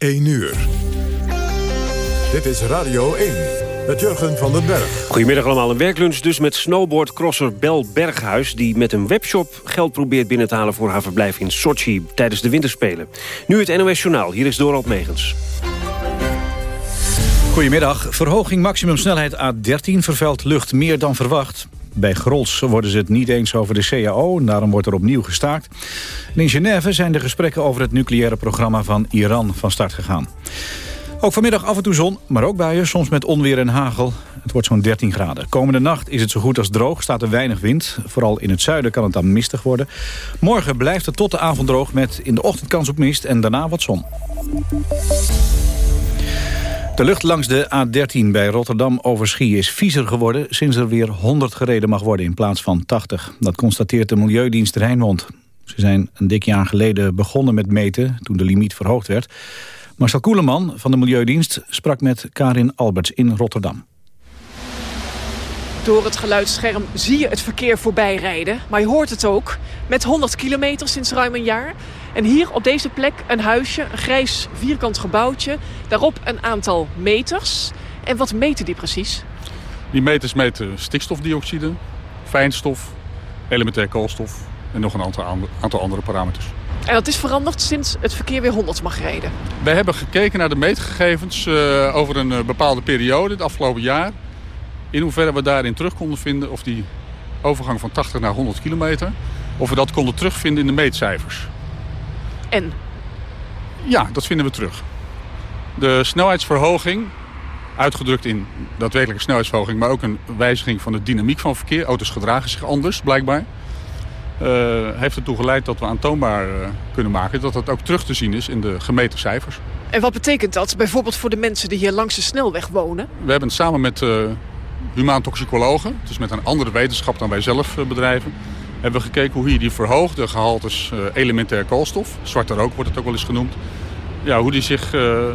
1 uur. Dit is Radio 1 met Jurgen van den Berg. Goedemiddag allemaal. Een werklunch dus met snowboardcrosser Bel Berghuis... die met een webshop geld probeert binnen te halen... voor haar verblijf in Sochi tijdens de winterspelen. Nu het NOS Journaal. Hier is Dorald Megens. Goedemiddag. Verhoging maximumsnelheid A13 vervuilt lucht meer dan verwacht. Bij Grols worden ze het niet eens over de CAO daarom wordt er opnieuw gestaakt. in Genève zijn de gesprekken over het nucleaire programma van Iran van start gegaan. Ook vanmiddag af en toe zon, maar ook buien, soms met onweer en hagel. Het wordt zo'n 13 graden. Komende nacht is het zo goed als droog, staat er weinig wind. Vooral in het zuiden kan het dan mistig worden. Morgen blijft het tot de avond droog met in de ochtend kans op mist en daarna wat zon. De lucht langs de A13 bij Rotterdam-Overschie is viezer geworden... sinds er weer 100 gereden mag worden in plaats van 80. Dat constateert de Milieudienst Rijnmond. Ze zijn een dik jaar geleden begonnen met meten toen de limiet verhoogd werd. Marcel Koeleman van de Milieudienst sprak met Karin Alberts in Rotterdam. Door het geluidsscherm zie je het verkeer voorbij rijden. Maar je hoort het ook. Met 100 kilometer sinds ruim een jaar. En hier op deze plek een huisje, een grijs vierkant gebouwtje. Daarop een aantal meters. En wat meten die precies? Die meters meten stikstofdioxide, fijnstof, elementair koolstof en nog een aantal, aantal andere parameters. En dat is veranderd sinds het verkeer weer 100 mag rijden? Wij hebben gekeken naar de meetgegevens uh, over een uh, bepaalde periode, het afgelopen jaar. In hoeverre we daarin terug konden vinden of die overgang van 80 naar 100 kilometer... of we dat konden terugvinden in de meetcijfers. En? Ja, dat vinden we terug. De snelheidsverhoging, uitgedrukt in daadwerkelijke snelheidsverhoging... maar ook een wijziging van de dynamiek van verkeer. Auto's gedragen zich anders, blijkbaar. Uh, heeft ertoe geleid dat we aantoonbaar uh, kunnen maken... dat dat ook terug te zien is in de gemeten cijfers. En wat betekent dat bijvoorbeeld voor de mensen die hier langs de snelweg wonen? We hebben samen met uh, humaan toxicologen... dus met een andere wetenschap dan wij zelf bedrijven hebben we gekeken hoe hier die verhoogde gehaltes uh, elementair koolstof, zwarte rook wordt het ook wel eens genoemd, ja, hoe die zich uh, uh,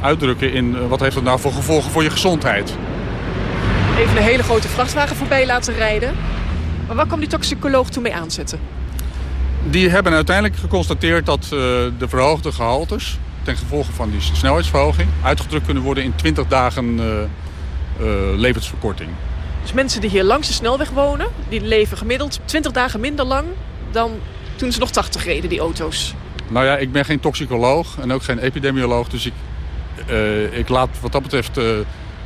uitdrukken in wat heeft dat nou voor gevolgen voor je gezondheid. Even een hele grote vrachtwagen voorbij laten rijden. Maar waar kwam die toxicoloog toen mee aanzetten? Die hebben uiteindelijk geconstateerd dat de verhoogde gehaltes ten gevolge van die snelheidsverhoging uitgedrukt kunnen worden in 20 dagen levensverkorting. Dus mensen die hier langs de snelweg wonen... die leven gemiddeld 20 dagen minder lang dan toen ze nog 80 reden, die auto's. Nou ja, ik ben geen toxicoloog en ook geen epidemioloog. Dus ik, uh, ik laat wat dat betreft uh,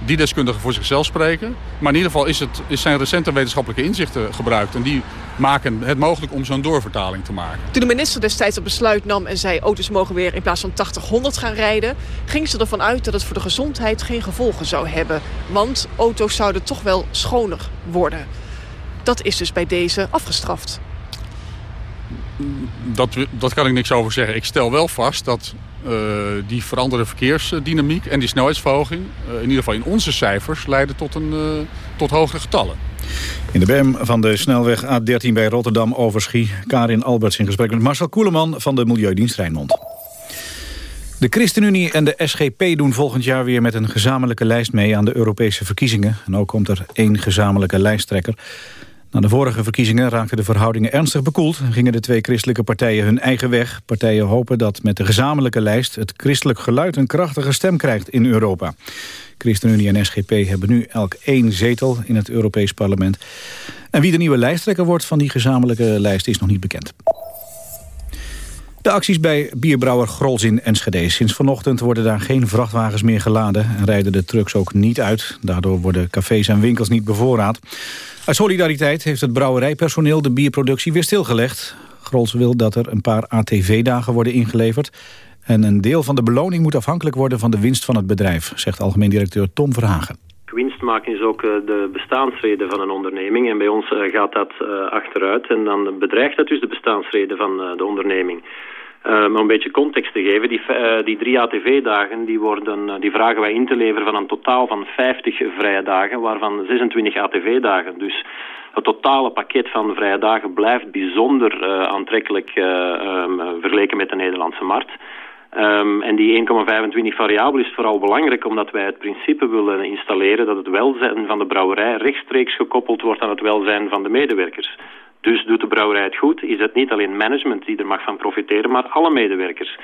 die deskundigen voor zichzelf spreken. Maar in ieder geval is het, is zijn recente wetenschappelijke inzichten gebruikt. En die maken het mogelijk om zo'n doorvertaling te maken. Toen de minister destijds het besluit nam en zei... auto's mogen weer in plaats van 80, 100 gaan rijden... ging ze ervan uit dat het voor de gezondheid geen gevolgen zou hebben. Want auto's zouden toch wel schoner worden. Dat is dus bij deze afgestraft. Dat, dat kan ik niks over zeggen. Ik stel wel vast dat die veranderde verkeersdynamiek en die snelheidsverhoging... Uh, in ieder geval in onze cijfers leiden tot, een, uh, tot hogere getallen. In de BEM van de snelweg A13 bij Rotterdam-Overschie... Karin Alberts in gesprek met Marcel Koeleman van de Milieudienst Rijnmond. De ChristenUnie en de SGP doen volgend jaar weer met een gezamenlijke lijst mee aan de Europese verkiezingen. En ook komt er één gezamenlijke lijsttrekker. Na de vorige verkiezingen raakten de verhoudingen ernstig bekoeld... en gingen de twee christelijke partijen hun eigen weg. Partijen hopen dat met de gezamenlijke lijst... het christelijk geluid een krachtige stem krijgt in Europa. ChristenUnie en SGP hebben nu elk één zetel in het Europees Parlement. En wie de nieuwe lijsttrekker wordt van die gezamenlijke lijst is nog niet bekend. De acties bij bierbrouwer Grols in Enschede. Sinds vanochtend worden daar geen vrachtwagens meer geladen... en rijden de trucks ook niet uit. Daardoor worden cafés en winkels niet bevoorraad. Uit solidariteit heeft het brouwerijpersoneel de bierproductie weer stilgelegd. Grols wil dat er een paar ATV-dagen worden ingeleverd... en een deel van de beloning moet afhankelijk worden van de winst van het bedrijf... zegt algemeen directeur Tom Verhagen. Winst maken is ook eh, de bestaansreden van een onderneming. En bij ons eh, gaat dat eh, achteruit. En dan bedreigt dat dus de bestaansreden van de onderneming. Uh, maar een beetje context te geven, die, uh, die drie ATV-dagen die worden, uh, die vragen wij in te leveren van een totaal van 50 vrije dagen, waarvan 26 ATV-dagen. Dus het totale pakket van vrije dagen blijft bijzonder aantrekkelijk um, vergeleken met de Nederlandse markt. Um, en die 1,25 variabel is vooral belangrijk omdat wij het principe willen installeren dat het welzijn van de brouwerij rechtstreeks gekoppeld wordt aan het welzijn van de medewerkers. Dus doet de brouwerij het goed, is het niet alleen management die er mag van profiteren, maar alle medewerkers.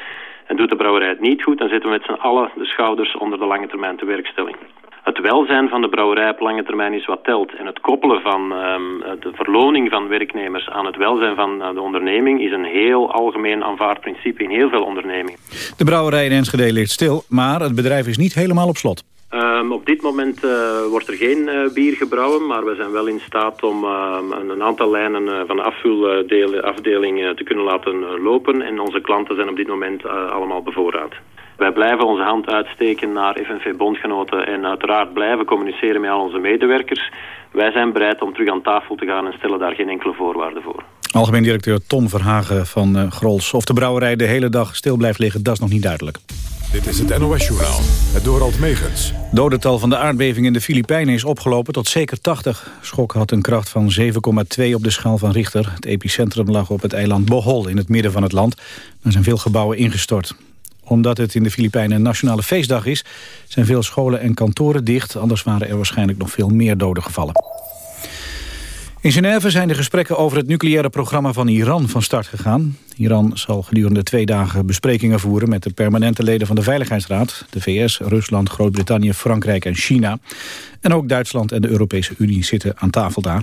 En doet de brouwerij het niet goed, dan zitten we met z'n allen de schouders onder de lange termijn te werkstelling. Het welzijn van de brouwerij op lange termijn is wat telt. En het koppelen van um, de verloning van werknemers aan het welzijn van uh, de onderneming... is een heel algemeen aanvaard principe in heel veel ondernemingen. De brouwerij in Enschede ligt stil, maar het bedrijf is niet helemaal op slot. Um, op dit moment uh, wordt er geen uh, bier gebrouwen, maar we zijn wel in staat om uh, een aantal lijnen uh, van de afvoerafdeling te kunnen laten lopen. En onze klanten zijn op dit moment allemaal bevoorraad. Wij blijven onze hand uitsteken naar FNV-bondgenoten en uiteraard blijven communiceren met al onze medewerkers. Wij zijn bereid om terug aan tafel te gaan en stellen daar geen enkele voorwaarden voor. Algemeen directeur Tom Verhagen van Grols. Of de brouwerij de hele dag stil blijft liggen, dat is nog niet duidelijk. Dit is het NOS-journaal, het Dorald Megens. Dodental van de aardbeving in de Filipijnen is opgelopen tot zeker 80. Schok had een kracht van 7,2 op de schaal van Richter. Het epicentrum lag op het eiland Bohol in het midden van het land. Er zijn veel gebouwen ingestort. Omdat het in de Filipijnen een nationale feestdag is... zijn veel scholen en kantoren dicht. Anders waren er waarschijnlijk nog veel meer doden gevallen. In Genève zijn de gesprekken over het nucleaire programma van Iran van start gegaan. Iran zal gedurende twee dagen besprekingen voeren met de permanente leden van de Veiligheidsraad. De VS, Rusland, Groot-Brittannië, Frankrijk en China. En ook Duitsland en de Europese Unie zitten aan tafel daar.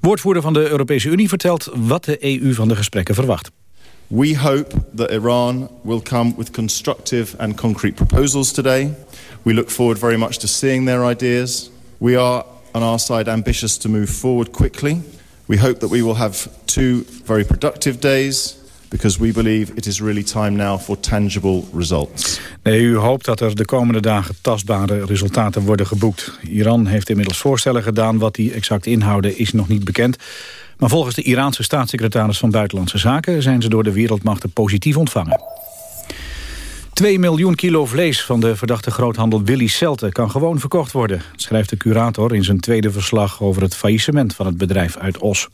Woordvoerder van de Europese Unie vertelt wat de EU van de gesprekken verwacht. We hope that Iran will come with constructive and concrete proposals today. We look forward very much to seeing their ideas. We are on our side ambitious to move forward quickly. We hope that we will have two very productive days because we believe it is really time now for tangible results. De EU hoopt dat er de komende dagen tastbare resultaten worden geboekt. Iran heeft inmiddels voorstellen gedaan. Wat die exact inhouden is nog niet bekend. Maar volgens de Iraanse staatssecretaris van Buitenlandse Zaken... zijn ze door de wereldmachten positief ontvangen. 2 miljoen kilo vlees van de verdachte groothandel Willy Celte kan gewoon verkocht worden, schrijft de curator in zijn tweede verslag over het faillissement van het bedrijf uit Os.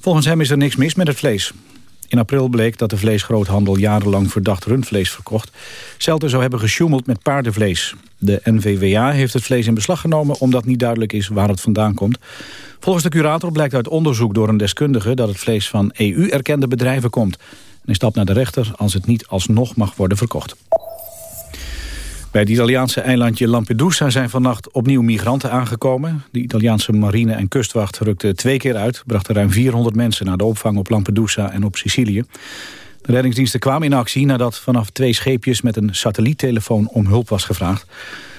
Volgens hem is er niks mis met het vlees. In april bleek dat de vleesgroothandel jarenlang verdacht rundvlees verkocht. Celte zou hebben gesjoemeld met paardenvlees. De NVWA heeft het vlees in beslag genomen omdat niet duidelijk is waar het vandaan komt. Volgens de curator blijkt uit onderzoek door een deskundige dat het vlees van EU-erkende bedrijven komt en hij stapt naar de rechter als het niet alsnog mag worden verkocht. Bij het Italiaanse eilandje Lampedusa zijn vannacht opnieuw migranten aangekomen. De Italiaanse marine en kustwacht rukte twee keer uit... brachten ruim 400 mensen naar de opvang op Lampedusa en op Sicilië. De reddingsdiensten kwamen in actie nadat vanaf twee scheepjes... met een satelliettelefoon om hulp was gevraagd.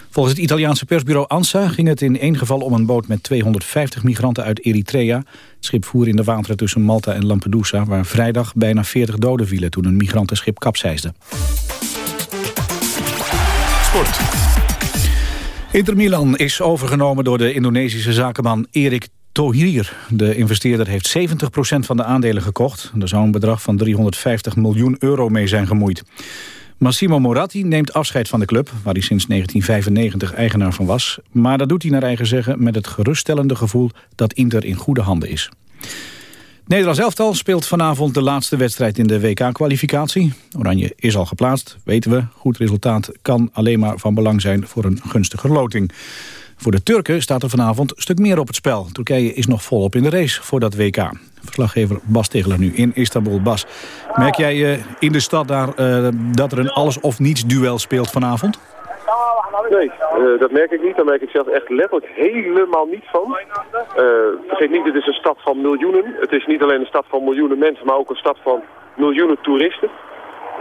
Volgens het Italiaanse persbureau ANSA ging het in één geval om een boot met 250 migranten uit Eritrea. Schip voer in de wateren tussen Malta en Lampedusa... waar vrijdag bijna 40 doden vielen toen een migrantenschip kapseisde. Sport. Inter Milan is overgenomen door de Indonesische zakenman Erik Tohir. De investeerder heeft 70% van de aandelen gekocht. Er zou een bedrag van 350 miljoen euro mee zijn gemoeid. Massimo Moratti neemt afscheid van de club... waar hij sinds 1995 eigenaar van was. Maar dat doet hij naar eigen zeggen met het geruststellende gevoel... dat Inter in goede handen is. Nederlands elftal speelt vanavond de laatste wedstrijd in de WK-kwalificatie. Oranje is al geplaatst, weten we. Goed resultaat kan alleen maar van belang zijn voor een gunstige loting. Voor de Turken staat er vanavond een stuk meer op het spel. Turkije is nog volop in de race voor dat WK. Verslaggever Bas Tegeler nu in Istanbul. Bas, merk jij uh, in de stad daar uh, dat er een alles-of-niets duel speelt vanavond? Nee, uh, dat merk ik niet. Daar merk ik zelf echt letterlijk helemaal niet van. vergeet niet, het is een stad van miljoenen. Het is niet alleen een stad van miljoenen mensen, maar ook een stad van miljoenen toeristen.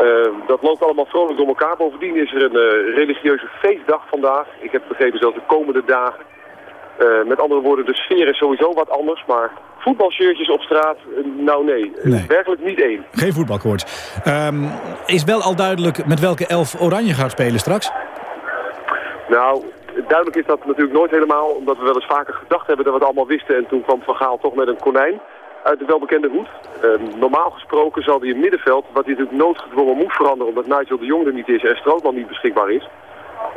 Uh, dat loopt allemaal vrolijk door elkaar. Bovendien is er een uh, religieuze feestdag vandaag. Ik heb begrepen zelfs de komende dagen. Uh, met andere woorden, de sfeer is sowieso wat anders. Maar voetbalshirtjes op straat, nou nee, nee. Werkelijk niet één. Geen voetbalkoorts. Um, is wel al duidelijk met welke elf Oranje gaat spelen straks? Nou, duidelijk is dat natuurlijk nooit helemaal. Omdat we wel eens vaker gedacht hebben dat we het allemaal wisten. En toen kwam Van Gaal toch met een konijn uit de welbekende hoed. Uh, normaal gesproken zal hij in middenveld, wat hij natuurlijk noodgedwongen moet veranderen, omdat Nigel de Jong er niet is en Strootman niet beschikbaar is,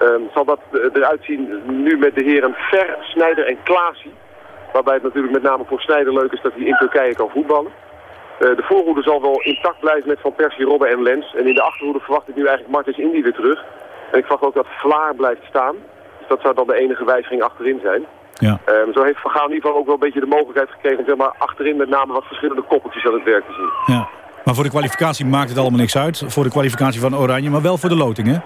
uh, zal dat eruit zien nu met de heren Ver, Snijder en Klaasie. Waarbij het natuurlijk met name voor Snijder leuk is dat hij in Turkije kan voetballen. Uh, de voorhoede zal wel intact blijven met Van Persie, Robben en Lens. En in de achterhoede verwacht ik nu eigenlijk Martins Indy weer terug. En ik verwacht ook dat Vlaar blijft staan. Dus dat zou dan de enige wijziging achterin zijn. Ja. Um, zo heeft Van Gaal in ieder geval ook wel een beetje de mogelijkheid gekregen om zeg maar, achterin met name wat verschillende koppeltjes aan het werk te zien. Ja. Maar voor de kwalificatie maakt het allemaal niks uit. Voor de kwalificatie van Oranje, maar wel voor de loting, hè?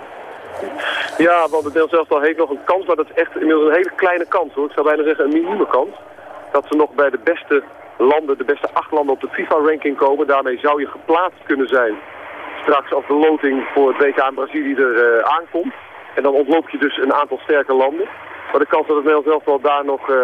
Ja, want het Nederlands elftal heeft nog een kans, maar dat is echt inmiddels een hele kleine kans hoor. Ik zou bijna zeggen een minieme kans. Dat ze nog bij de beste landen, de beste acht landen op de FIFA-ranking komen. Daarmee zou je geplaatst kunnen zijn straks als de loting voor het WK in Brazilië er uh, aankomt. En dan ontloop je dus een aantal sterke landen. Maar de kans dat het Nederlands elftal daar nog uh,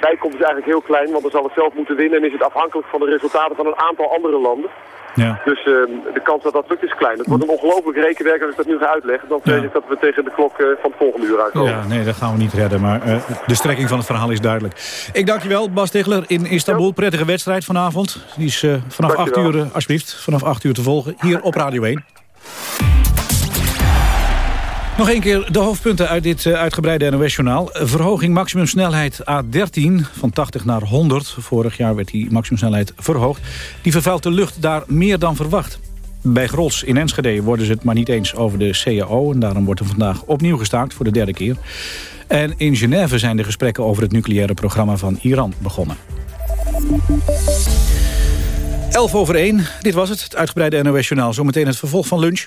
bij komt is eigenlijk heel klein. Want dan zal het zelf moeten winnen en is het afhankelijk van de resultaten van een aantal andere landen. Ja. Dus uh, de kans dat dat lukt is klein. Het wordt een ongelooflijk rekenwerk als ik dat nu ga uitleggen. Dan vrees ik dat we tegen de klok uh, van het volgende uur uitkomen. Ja, nee, dat gaan we niet redden. Maar uh, de strekking van het verhaal is duidelijk. Ik dank je wel, Bas Tichler in Istanbul. Prettige wedstrijd vanavond. Die is vanaf 8 uur, alsjeblieft, vanaf 8 uur te volgen. Hier op Radio 1. Nog een keer de hoofdpunten uit dit uitgebreide NOS-journaal. Verhoging maximumsnelheid A13 van 80 naar 100. Vorig jaar werd die maximumsnelheid verhoogd. Die vervuilt de lucht daar meer dan verwacht. Bij Gros in Enschede worden ze het maar niet eens over de CAO... en daarom wordt er vandaag opnieuw gestaakt voor de derde keer. En in Genève zijn de gesprekken over het nucleaire programma van Iran begonnen. 11 over 1, dit was het, het uitgebreide NOS-journaal. Zometeen het vervolg van lunch.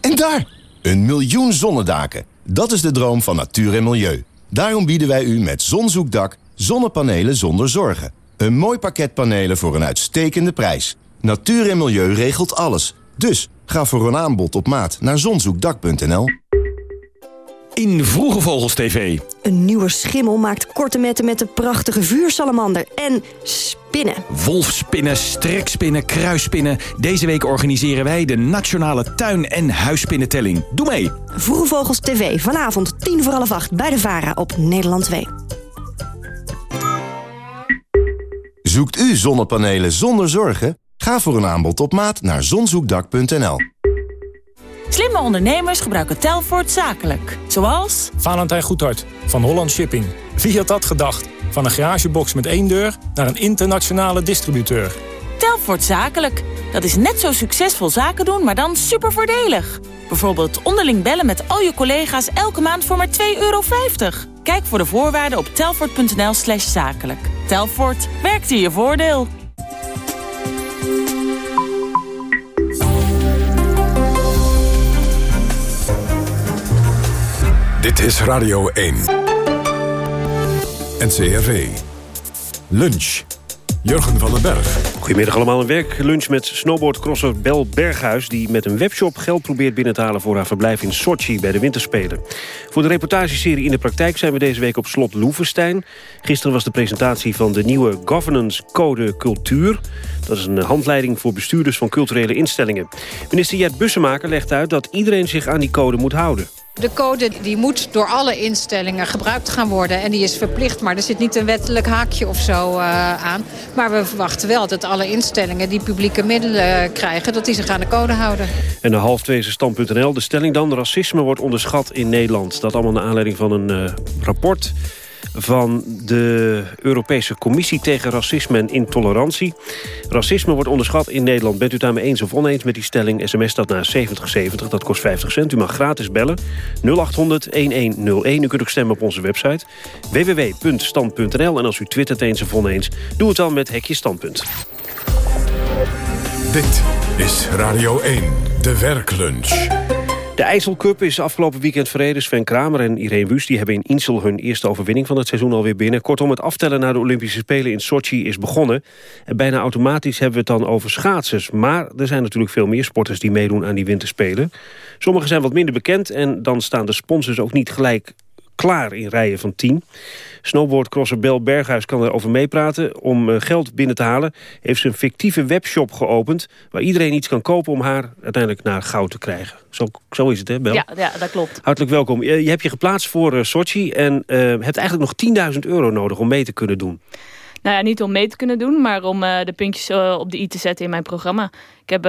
En daar! Een miljoen zonnedaken. Dat is de droom van natuur en milieu. Daarom bieden wij u met Zonzoekdak zonnepanelen zonder zorgen. Een mooi pakket panelen voor een uitstekende prijs. Natuur en milieu regelt alles. Dus ga voor een aanbod op maat naar zonzoekdak.nl. In Vroege Vogels TV. Een nieuwe schimmel maakt korte metten met de prachtige vuursalamander. En spinnen. Wolfspinnen, strekspinnen, kruisspinnen. Deze week organiseren wij de Nationale Tuin- en Huisspinnentelling. Doe mee! Vroege Vogels TV, vanavond tien voor half acht bij de VARA op Nederland 2. Zoekt u zonnepanelen zonder zorgen? Ga voor een aanbod op maat naar zonzoekdak.nl. Slimme ondernemers gebruiken Telfort zakelijk. Zoals... Valentijn Goedhart van Holland Shipping. Wie had dat gedacht? Van een garagebox met één deur naar een internationale distributeur. Telfort zakelijk. Dat is net zo succesvol zaken doen, maar dan super voordelig. Bijvoorbeeld onderling bellen met al je collega's elke maand voor maar 2,50 euro. Kijk voor de voorwaarden op telfort.nl slash zakelijk. Telfort, werkt in je voordeel. Dit is Radio 1. NCRV. Lunch. Jurgen van den Berg. Goedemiddag allemaal. Een werklunch met snowboardcrosser Bel Berghuis... die met een webshop geld probeert binnen te halen... voor haar verblijf in Sochi bij de winterspelen. Voor de reportageserie In de Praktijk zijn we deze week op slot Loevestein. Gisteren was de presentatie van de nieuwe Governance Code Cultuur. Dat is een handleiding voor bestuurders van culturele instellingen. Minister Jet Bussemaker legt uit dat iedereen zich aan die code moet houden. De code die moet door alle instellingen gebruikt gaan worden. En die is verplicht, maar er zit niet een wettelijk haakje of zo uh, aan. Maar we verwachten wel dat alle instellingen die publieke middelen krijgen... dat die zich aan de code houden. En de half twee stand.nl. De stelling dan, racisme wordt onderschat in Nederland. Dat allemaal naar aanleiding van een uh, rapport van de Europese Commissie tegen Racisme en Intolerantie. Racisme wordt onderschat in Nederland. Bent u daarmee eens of oneens met die stelling? SMS dat naar 7070, dat kost 50 cent. U mag gratis bellen. 0800-1101. U kunt ook stemmen op onze website www.stand.nl. En als u twittert eens of oneens, doe het dan met Hekje Standpunt. Dit is Radio 1, de werklunch. De IJsselcup is afgelopen weekend verreden. Sven Kramer en Irene Wust die hebben in Insel hun eerste overwinning van het seizoen alweer binnen. Kortom, het aftellen naar de Olympische Spelen in Sochi is begonnen. En bijna automatisch hebben we het dan over schaatsers. Maar er zijn natuurlijk veel meer sporters die meedoen aan die winterspelen. Sommige zijn wat minder bekend en dan staan de sponsors ook niet gelijk klaar in rijen van tien. Snowboardcrosser Bel Berghuis kan erover meepraten. Om eh, geld binnen te halen heeft ze een fictieve webshop geopend... waar iedereen iets kan kopen om haar uiteindelijk naar goud te krijgen. Zo, zo is het, hè, Bel? Ja, ja, dat klopt. Hartelijk welkom. Je, je hebt je geplaatst voor uh, Sochi... en uh, hebt eigenlijk nog 10.000 euro nodig om mee te kunnen doen. Nou ja, niet om mee te kunnen doen, maar om uh, de puntjes op de i te zetten in mijn programma. Ik heb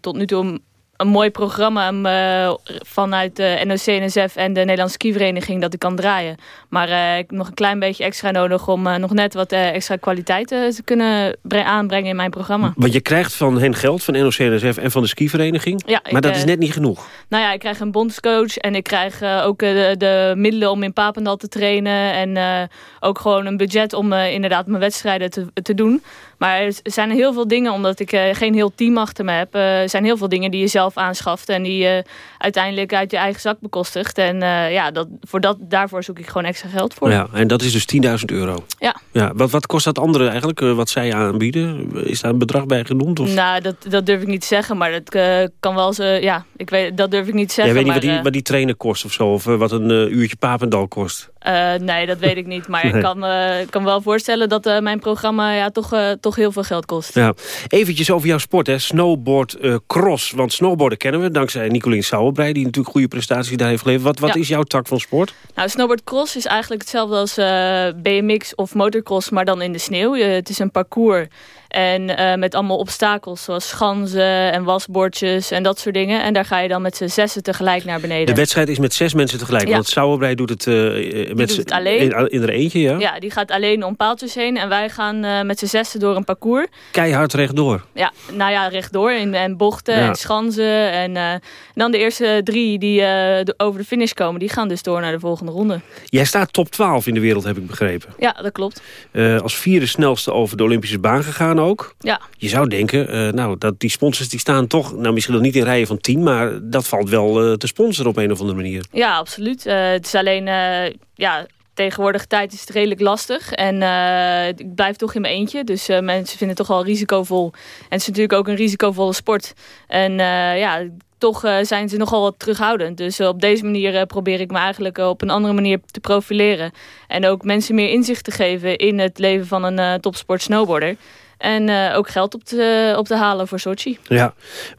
tot nu toe een mooi programma uh, vanuit de NOC-NSF en de Nederlandse skivereniging dat ik kan draaien. Maar uh, ik heb nog een klein beetje extra nodig om uh, nog net wat extra kwaliteit te kunnen aanbrengen in mijn programma. Want je krijgt van hen geld, van NOC-NSF en van de skivereniging. Ja, maar ik, dat is net niet genoeg. Nou ja, ik krijg een bondscoach en ik krijg ook de, de, middelen om in Papendal te trainen. En ook gewoon een budget om inderdaad mijn wedstrijden te, te doen. Maar er zijn heel veel dingen, omdat ik uh, geen heel team achter me heb... Uh, er zijn heel veel dingen die je zelf aanschaft... en die je uiteindelijk uit je eigen zak bekostigt. En uh, ja, dat, voor dat, daarvoor zoek ik gewoon extra geld voor. Ja, en dat is dus 10.000 euro? Ja. ja wat, wat kost dat andere eigenlijk, wat zij aanbieden? Is daar een bedrag bij genoemd? Of? Nou, dat, dat durf ik niet te zeggen, maar dat kan wel zo... Ja, ik weet, dat durf ik niet te zeggen. Jij weet niet maar, wat, die, wat die trainer kost of zo? Of wat een uurtje Papendal kost? Nee, dat weet ik niet. Maar ik kan, kan wel voorstellen dat mijn programma ja, toch, toch heel veel geld kost. Ja. Eventjes over jouw sport, hè. snowboard uh, cross. Want snowboarden kennen we, dankzij Nicolien Sauerbrei... die natuurlijk goede prestaties daar heeft geleverd. Wat, wat ja. is jouw tak van sport? Nou, snowboard cross is eigenlijk hetzelfde als uh, BMX of motocross... maar dan in de sneeuw. Uh, het is een parcours en uh, met allemaal obstakels zoals schansen en wasbordjes en dat soort dingen. En daar ga je dan met z'n zessen tegelijk naar beneden. De wedstrijd is met zes mensen tegelijk. Ja. Want Sauerbrei doet het, uh, met doet het alleen. In, in er eentje, ja? Ja, die gaat alleen om paaltjes heen. En wij gaan uh, met z'n zessen door een parcours. Keihard rechtdoor. Ja, nou ja, rechtdoor. In, en bochten ja. en schansen. En, en, dan de eerste drie die over de finish komen, die gaan dus door naar de volgende ronde. Jij staat top 12 in de wereld, heb ik begrepen. Ja, dat klopt. als vierde snelste over de Olympische baan gegaan ook. Ja. Je zou denken, uh, nou, dat die sponsors die staan toch... nou, misschien nog niet in rijen van 10, maar dat valt wel uh, te sponsoren op een of andere manier. Ja, absoluut. Uh, het is alleen, ja, tegenwoordig tijd is het redelijk lastig. En ik blijf toch in mijn eentje, dus mensen vinden het toch wel risicovol. En het is natuurlijk ook een risicovolle sport. En ja, toch uh, zijn ze nogal wat terughoudend. Dus uh, op deze manier uh, probeer ik me eigenlijk op een andere manier te profileren. En ook mensen meer inzicht te geven in het leven van een topsport snowboarder. En uh, ook geld op te, op te halen voor Sochi. Ja,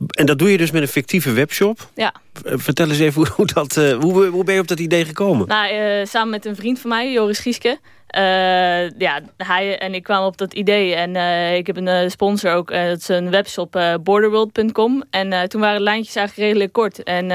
en dat doe je dus met een fictieve webshop. Ja. Vertel eens even hoe, dat, uh, hoe, hoe ben je op dat idee gekomen? Nou, uh, samen met een vriend van mij, Joris Gieske. Uh, ja, hij en ik kwamen op dat idee. En uh, ik heb een sponsor ook. Uh, dat is een webshop, borderworld.com. En toen waren de lijntjes eigenlijk redelijk kort. En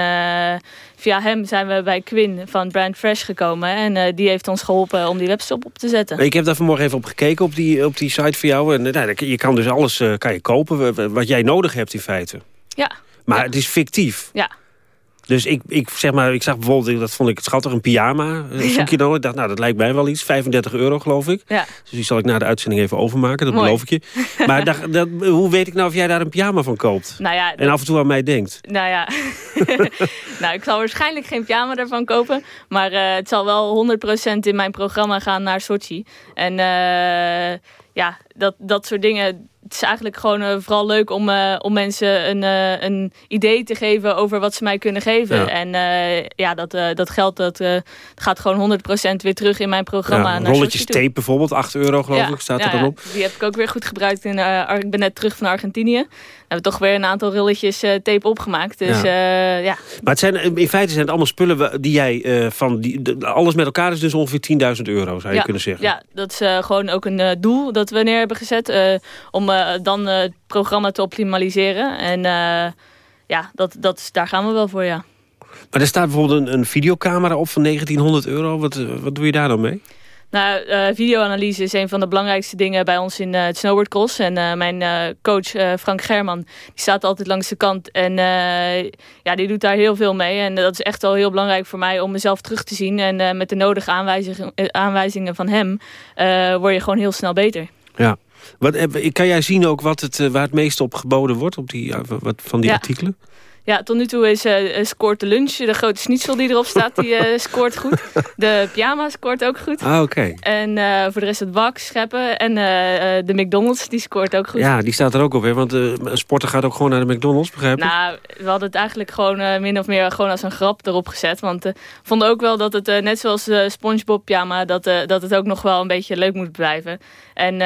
via hem zijn we bij Quinn van Brand Fresh gekomen. En die heeft ons geholpen om die webshop op te zetten. Ik heb daar vanmorgen even op gekeken op die, op die site voor jou. En nou, je kan dus alles kan je kopen wat jij nodig hebt in feite. Ja. Maar ja. het is fictief. Ja. Dus ik, ik, zeg maar, ik zag bijvoorbeeld, dat vond ik schattig, een pyjama. Zoek ja. je dan? Ik dacht, nou, dat lijkt mij wel iets. 35 euro, geloof ik. Ja. Dus die zal ik na de uitzending even overmaken, dat Mooi. beloof ik je. Maar dat, dat, hoe weet ik nou of jij daar een pyjama van koopt? Nou ja, en af en toe aan mij denkt. Nou ja, nou, ik zal waarschijnlijk geen pyjama daarvan kopen. Maar uh, het zal wel 100% in mijn programma gaan naar Sochi. En uh, ja, dat, dat soort dingen het is eigenlijk gewoon uh, vooral leuk om, uh, om mensen een, uh, een idee te geven over wat ze mij kunnen geven. Ja. En ja, dat, dat geld dat, gaat gewoon 100% weer terug in mijn programma. Ja, rolletjes tape bijvoorbeeld, 8 euro geloof ja, ik, staat ja, er dan op. Die heb ik ook weer goed gebruikt. In, ik ben net terug van Argentinië. We hebben toch weer een aantal rolletjes tape opgemaakt. Dus ja. ja. Maar het zijn, in feite zijn het allemaal spullen die jij van... Die, de, alles met elkaar is dus ongeveer 10.000 euro, zou je kunnen zeggen. Ja, dat is gewoon ook een doel dat we neer hebben gezet. om dan uh, het programma te optimaliseren. En uh, ja, dat, dat, daar gaan we wel voor, ja. Maar er staat bijvoorbeeld een, een videocamera op van 1900 euro. Wat, wat doe je daar dan mee? Nou, uh, videoanalyse is een van de belangrijkste dingen bij ons in uh, het snowboardcross. En uh, mijn coach Frank German, die staat altijd langs de kant. En ja, die doet daar heel veel mee. En dat is echt wel heel belangrijk voor mij om mezelf terug te zien. En met de nodige aanwijzingen, aanwijzingen van hem word je gewoon heel snel beter. Ja. Wat, kan jij zien ook wat het, waar het meest op geboden wordt op die, wat, van die ja. artikelen? Ja, tot nu toe is, uh, scoort de lunch, de grote schnitzel die erop staat, die uh, scoort goed. De pyjama scoort ook goed. Ah, oké. En uh, voor de rest het wak, scheppen. En de McDonald's, die scoort ook goed. Ja, die staat er ook op, hè? Want een sporter gaat ook gewoon naar de McDonald's, begrijp ik? Nou, we hadden het eigenlijk gewoon min of meer gewoon als een grap erop gezet. Want we vonden ook wel dat het, net zoals de Spongebob pyjama, dat, dat het ook nog wel een beetje leuk moet blijven. En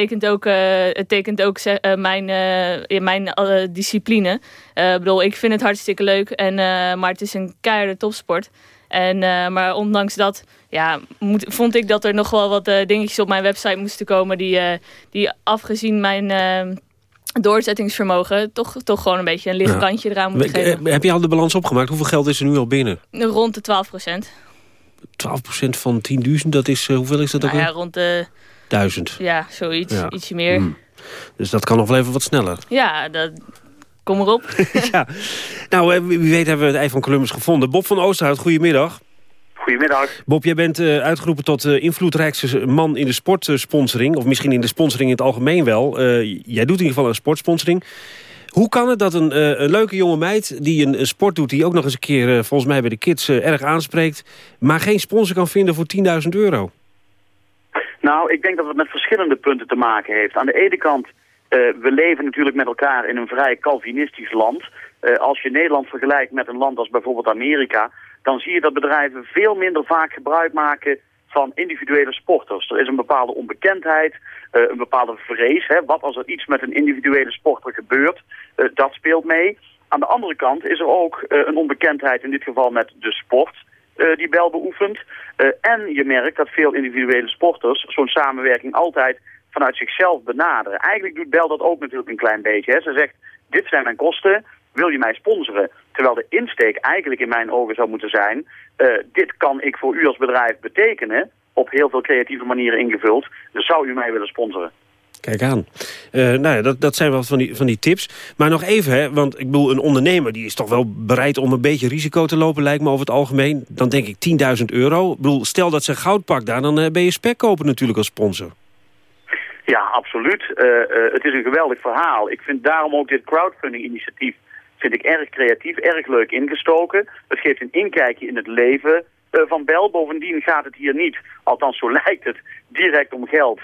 tekent ook, het tekent ook mijn, mijn discipline. Ik bedoel, ik vind het hartstikke leuk, en, maar het is een keiharde topsport. En, uh, maar ondanks dat ja, moet, vond ik dat er nog wel wat uh, dingetjes op mijn website moesten komen... die, die afgezien mijn doorzettingsvermogen toch, toch gewoon een beetje een licht ja. kantje eraan moeten geven. Heb je al de balans opgemaakt? Hoeveel geld is er nu al binnen? Rond de 12 procent. 12 procent van 10.000, dat is, hoeveel is dat nou ook? Ja, rond de... Duizend. Ja, zoiets. Ja. Ietsje meer. Mm. Dus dat kan nog wel even wat sneller. Ja, dat, Kom erop. ja. Nou, wie weet hebben we het ei van Columbus gevonden. Bob van Oosterhout, goedemiddag. Goedemiddag. Bob, jij bent uh, uitgeroepen tot uh, invloedrijkste man in de sportsponsoring. Of misschien in de sponsoring in het algemeen wel. Uh, jij doet in ieder geval een sportsponsoring. Hoe kan het dat een, een leuke jonge meid die een, een, sport doet... die ook nog eens een keer volgens mij bij de kids erg aanspreekt... maar geen sponsor kan vinden voor 10.000 euro? Nou, ik denk dat het met verschillende punten te maken heeft. Aan de ene kant uh, we leven natuurlijk met elkaar in een vrij Calvinistisch land. Uh, als je Nederland vergelijkt met een land als bijvoorbeeld Amerika... dan zie je dat bedrijven veel minder vaak gebruik maken van individuele sporters. Er is een bepaalde onbekendheid, uh, een bepaalde vrees. Hè? Wat als er iets met een individuele sporter gebeurt, dat speelt mee. Aan de andere kant is er ook een onbekendheid, in dit geval met de sport... die Bel beoefent. en je merkt dat veel individuele sporters zo'n samenwerking altijd vanuit zichzelf benaderen. Eigenlijk doet Bel dat ook natuurlijk een klein beetje. Hè. Ze zegt, dit zijn mijn kosten, wil je mij sponsoren? Terwijl de insteek eigenlijk in mijn ogen zou moeten zijn... Uh, dit kan ik voor u als bedrijf betekenen, op heel veel creatieve manieren ingevuld. Dus zou u mij willen sponsoren? Kijk aan. Uh, nou ja, dat, dat zijn wel van die, van die tips. Maar nog even, hè, want ik bedoel, een ondernemer... die is toch wel bereid om een beetje risico te lopen, lijkt me over het algemeen. Dan denk ik 10.000 euro. Ik bedoel, stel dat ze goud pakt daar, dan uh, ben je spek kopen natuurlijk als sponsor. Ja, absoluut. Uh, het is een geweldig verhaal. Ik vind daarom ook dit crowdfunding-initiatief vind ik erg creatief, erg leuk ingestoken. Het geeft een inkijkje in het leven van Bel. Bovendien gaat het hier niet, althans zo lijkt het, direct om geld.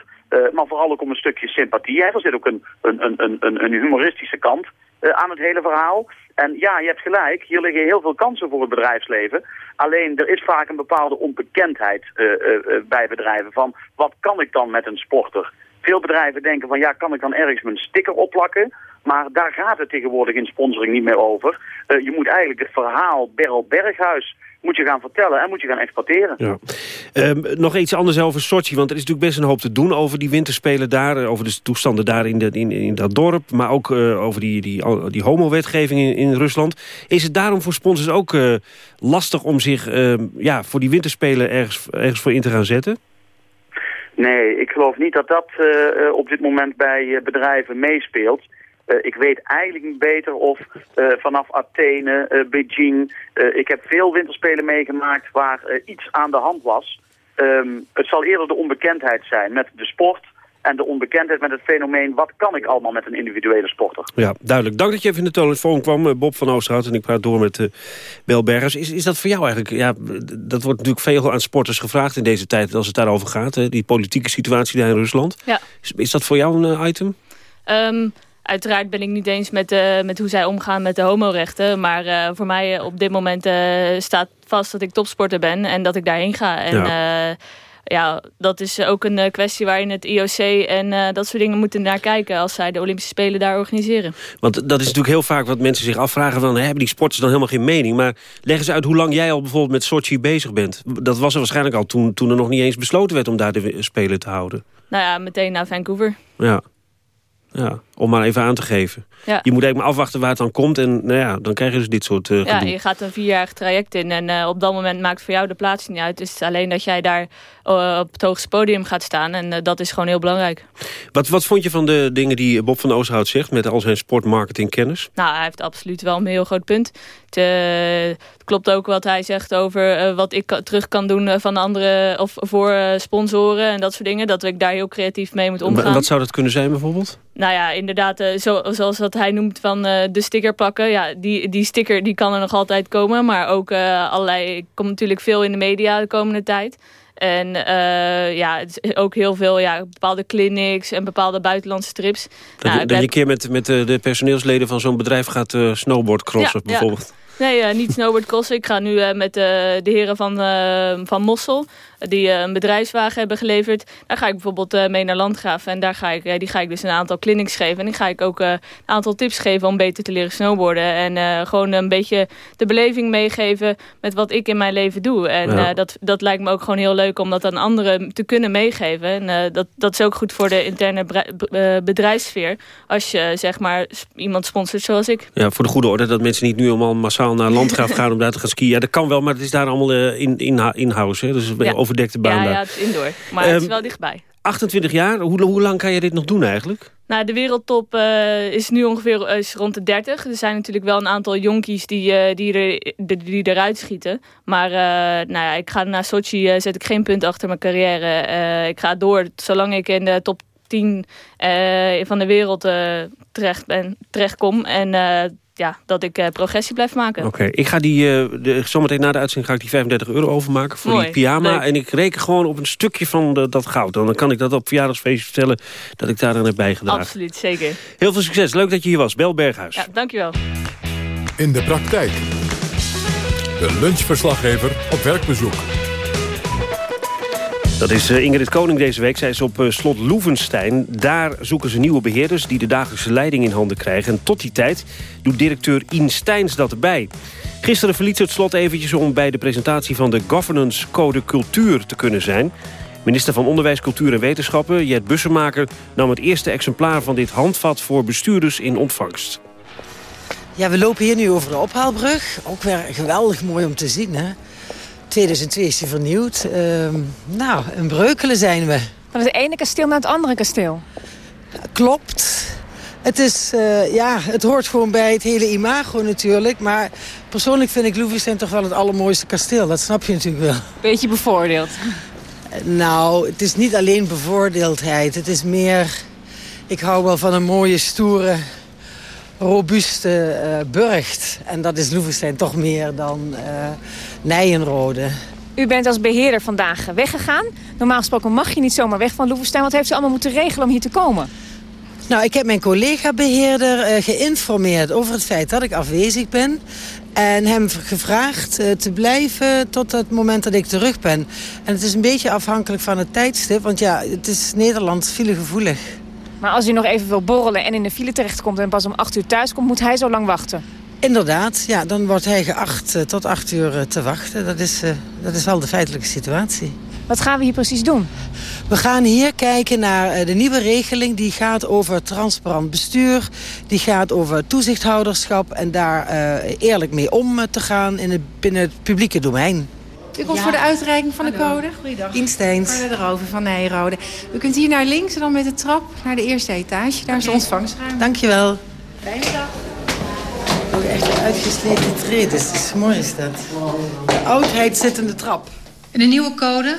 Maar vooral ook om een stukje sympathie. Er zit ook een, een, een, een, humoristische kant aan het hele verhaal. En ja, je hebt gelijk, hier liggen heel veel kansen voor het bedrijfsleven. Alleen er is vaak een bepaalde onbekendheid bij bedrijven van... wat kan ik dan met een sporter? Veel bedrijven denken van ja, kan ik dan ergens mijn sticker opplakken? Maar daar gaat het tegenwoordig in sponsoring niet meer over. Je moet eigenlijk het verhaal Berl Berghuis moet je gaan vertellen en moet je gaan exporteren. Ja. Um, nog iets anders over Sochi, want er is natuurlijk best een hoop te doen over die winterspelen daar, eh, over de toestanden daar in, de, in, in dat dorp, maar ook uh, over die, die, die homo-wetgeving in, in Rusland. Is het daarom voor sponsors ook uh, lastig om zich ja, voor die winterspelen ergens, ergens voor in te gaan zetten? Nee, ik geloof niet dat dat op dit moment bij bedrijven meespeelt. Uh, ik weet eigenlijk niet beter of vanaf Athene, Beijing... ik heb veel winterspelen meegemaakt waar iets aan de hand was. Um, het zal eerder de onbekendheid zijn met de sport en de onbekendheid met het fenomeen... wat kan ik allemaal met een individuele sporter? Ja, duidelijk. Dank dat je even in de telefoon kwam, eh, Bob van Oosterhout. En ik praat door met uh, Bel Bergers. Is, is dat voor jou eigenlijk... Ja, dat wordt natuurlijk veel aan sporters gevraagd in deze tijd... als het daarover gaat, hè, die politieke situatie daar in Rusland. Ja. Is, is dat voor jou een uh, item? Um, uiteraard ben ik niet eens met, uh, met hoe zij omgaan met de homorechten. Maar uh, voor mij op dit moment staat vast dat ik topsporter ben en dat ik daarheen ga. En ja ja, dat is ook een kwestie waarin het IOC en dat soort dingen moeten naar kijken... als zij de Olympische Spelen daar organiseren. Want dat is natuurlijk heel vaak wat mensen zich afvragen... van hebben die sporters dan helemaal geen mening? Maar leg eens uit hoe lang jij al bijvoorbeeld met Sochi bezig bent. Dat was er waarschijnlijk al toen, toen er nog niet eens besloten werd... om daar de Spelen te houden. Nou ja, meteen naar Vancouver. Ja. Ja, om maar even aan te geven. Ja. Je moet eigenlijk maar afwachten waar het dan komt. En nou ja, dan krijg je dus dit soort uh, Ja, je gaat een vierjarig traject in. En uh, op dat moment maakt voor jou de plaats niet uit. Het is alleen dat jij daar uh, op het hoogste podium gaat staan. En dat is gewoon heel belangrijk. Wat, wat vond je van de dingen die Bob van Oosterhout zegt... met al zijn sportmarketingkennis? Nou, hij heeft absoluut wel een heel groot punt. Het, het klopt ook wat hij zegt over wat ik terug kan doen van andere... of voor sponsoren en dat soort dingen. Dat ik daar heel creatief mee moet omgaan. En wat zou dat kunnen zijn bijvoorbeeld? Nou ja, inderdaad, uh, zo, zoals wat hij noemt van uh, de sticker pakken. Ja, die, die sticker die kan er nog altijd komen. Maar ook uh, allerlei, komt natuurlijk veel in de media de komende tijd. En ja, het is ook heel veel ja, bepaalde clinics en bepaalde buitenlandse trips. Dat, nou, je, dat je een keer met, met de personeelsleden van zo'n bedrijf gaat snowboardcrossen ja, bijvoorbeeld. Ja. Nee, niet snowboardcrossen. Ik ga nu met de heren van, van Mossel die uh, een bedrijfswagen hebben geleverd. Daar ga ik bijvoorbeeld uh, mee naar Landgraaf. En daar ga ik, uh, die ga ik dus een aantal clinics geven. En die ga ik ook een aantal tips geven om beter te leren snowboarden. En gewoon een beetje de beleving meegeven met wat ik in mijn leven doe. En ja. dat, dat lijkt me ook gewoon heel leuk om dat aan anderen te kunnen meegeven. En dat, dat is ook goed voor de interne bedrijfssfeer. Als je zeg maar iemand sponsort zoals ik. Ja, voor de goede orde dat mensen niet nu allemaal massaal naar Landgraaf gaan om daar te gaan skiën. Ja, dat kan wel, maar het is daar allemaal in, in, in-house. Dus over overdekte baan ja, Ja, het is indoor. Maar um, het is wel dichtbij. 28 jaar, hoe, hoe lang kan je dit nog doen eigenlijk? Nou, de wereldtop uh, is nu ongeveer is rond de 30. Er zijn natuurlijk wel een aantal jonkies die, uh, die, er, die eruit schieten. Maar uh, nou ja, ik ga naar Sochi, zet ik geen punt achter mijn carrière. ik ga door, zolang ik in de top 10 van de wereld terecht, ben, terechtkom. En ja, dat ik uh, progressie blijf maken. Oké, ik ga die, uh, de, zometeen na de uitzending ga ik die 35 euro overmaken voor Mooi, die pyjama. leuk. En ik reken gewoon op een stukje van de, dat goud. Dan kan ik dat op verjaardagsfeest vertellen dat ik daaraan heb bijgedragen. Absoluut, zeker. Heel veel succes. Leuk dat je hier was. Bel Berghuis. Ja, dankjewel. In de praktijk. De lunchverslaggever op werkbezoek. Dat is uh, Ingrid Koning deze week. Zij is op uh, slot Loevenstein. Daar zoeken ze nieuwe beheerders die de dagelijkse leiding in handen krijgen. En tot die tijd doet directeur Ian Steins dat erbij. Gisteren verliet ze het slot eventjes om bij de presentatie van de Governance Code Cultuur te kunnen zijn. Minister van Onderwijs, Cultuur en Wetenschappen, Jet Bussemaker... nam het eerste exemplaar van dit handvat voor bestuurders in ontvangst. Ja, we lopen hier nu over de ophaalbrug. Ook weer geweldig mooi om te zien, hè? 2002 is hij vernieuwd. Uh, nou, een Breukelen zijn we. Van het ene kasteel naar het andere kasteel. Klopt. Het, is, uh, ja, het hoort gewoon bij het hele imago natuurlijk. Maar persoonlijk vind ik Loevestein toch wel het allermooiste kasteel. Dat snap je natuurlijk wel. Beetje bevoordeeld. Nou, het is niet alleen bevoordeeldheid. Het is meer... Ik hou wel van een mooie, stoere, robuuste uh, burcht. En dat is Loevestein toch meer dan uh, Nijenrode. U bent als beheerder vandaag weggegaan. Normaal gesproken mag je niet zomaar weg van Loevestein. Wat heeft u allemaal moeten regelen om hier te komen? Nou, ik heb mijn collega-beheerder uh, geïnformeerd over het feit dat ik afwezig ben. En hem gevraagd uh, te blijven tot het moment dat ik terug ben. En het is een beetje afhankelijk van het tijdstip. Want ja, het is Nederland filegevoelig. Maar als u nog even wil borrelen en in de file terechtkomt... en pas om 8 uur thuis komt, moet hij zo lang wachten? Inderdaad, ja, dan wordt hij geacht uh, tot 8 uur uh, te wachten. Dat is, uh, dat is wel de feitelijke situatie. Wat gaan we hier precies doen? We gaan hier kijken naar de nieuwe regeling. Die gaat over transparant bestuur. Die gaat over toezichthouderschap. En daar eerlijk mee om te gaan in het, binnen het publieke domein. U komt ja. voor de uitreiking van Hallo. de code. Goeiedag. Insteins. Carla erover van Nijrode. U kunt hier naar links en dan met de trap naar de eerste etage. Daar is de ontvangstruimte. Dankjewel. Fijne dag. Ook echt een uitgesleten treden. Dat is mooi is dat. De oudheid zit in de trap. En de nieuwe code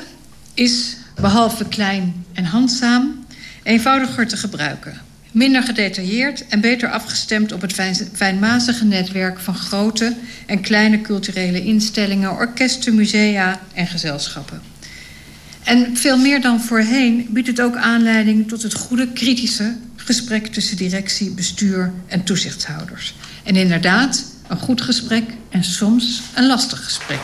is, behalve klein en handzaam, eenvoudiger te gebruiken. Minder gedetailleerd en beter afgestemd op het fijnmazige netwerk van grote en kleine culturele instellingen, orkesten, musea en gezelschappen. En veel meer dan voorheen biedt het ook aanleiding tot het goede kritische gesprek tussen directie, bestuur en toezichthouders. En inderdaad, een goed gesprek en soms een lastig gesprek.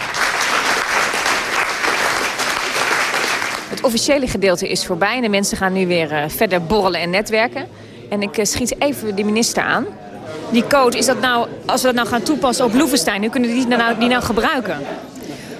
Het officiële gedeelte is voorbij en de mensen gaan nu weer uh, verder borrelen en netwerken. En ik uh, schiet even de minister aan. Die code, is dat nou, als we dat nou gaan toepassen op Loevestein, hoe kunnen die nou, die nou gebruiken?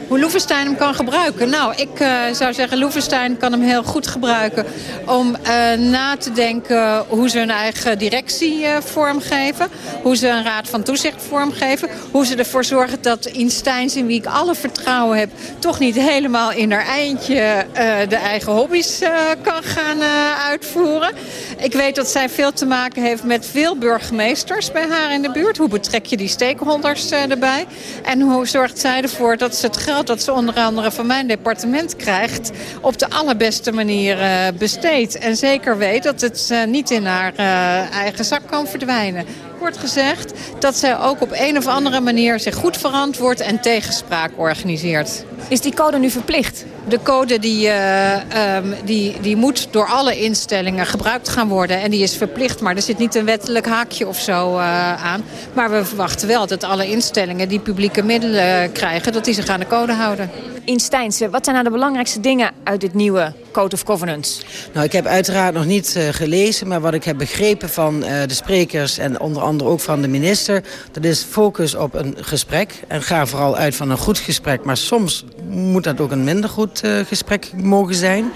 Hoe Loevestein hem kan gebruiken? Nou, ik uh, zou zeggen, Loevestein kan hem heel goed gebruiken... om uh, na te denken hoe ze hun eigen directie uh, vormgeven. Hoe ze een raad van toezicht vormgeven. Hoe ze ervoor zorgen dat Insteins, in wie ik alle vertrouwen heb... toch niet helemaal in haar eindje de eigen hobby's kan gaan uitvoeren. Ik weet dat zij veel te maken heeft met veel burgemeesters bij haar in de buurt. Hoe betrek je die stakeholders erbij? En hoe zorgt zij ervoor dat ze het geld dat ze onder andere van mijn departement krijgt... op de allerbeste manier uh, besteedt. En zeker weet dat het uh, niet in haar uh, eigen zak kan verdwijnen wordt gezegd dat zij ook op een of andere manier zich goed verantwoordt en tegenspraak organiseert. Is die code nu verplicht? De code die, uh, um, die, die moet door alle instellingen gebruikt gaan worden. En die is verplicht, maar er zit niet een wettelijk haakje of zo uh, aan. Maar we verwachten wel dat alle instellingen die publieke middelen krijgen... dat die zich aan de code houden. In Stijnse, wat zijn nou de belangrijkste dingen uit dit nieuwe Code of Governance? Nou, ik heb uiteraard nog niet uh, gelezen, maar wat ik heb begrepen van uh, de sprekers... en onder andere ook van de minister, dat is focus op een gesprek. En ga vooral uit van een goed gesprek, maar soms moet dat ook een minder goed uh, gesprek mogen zijn.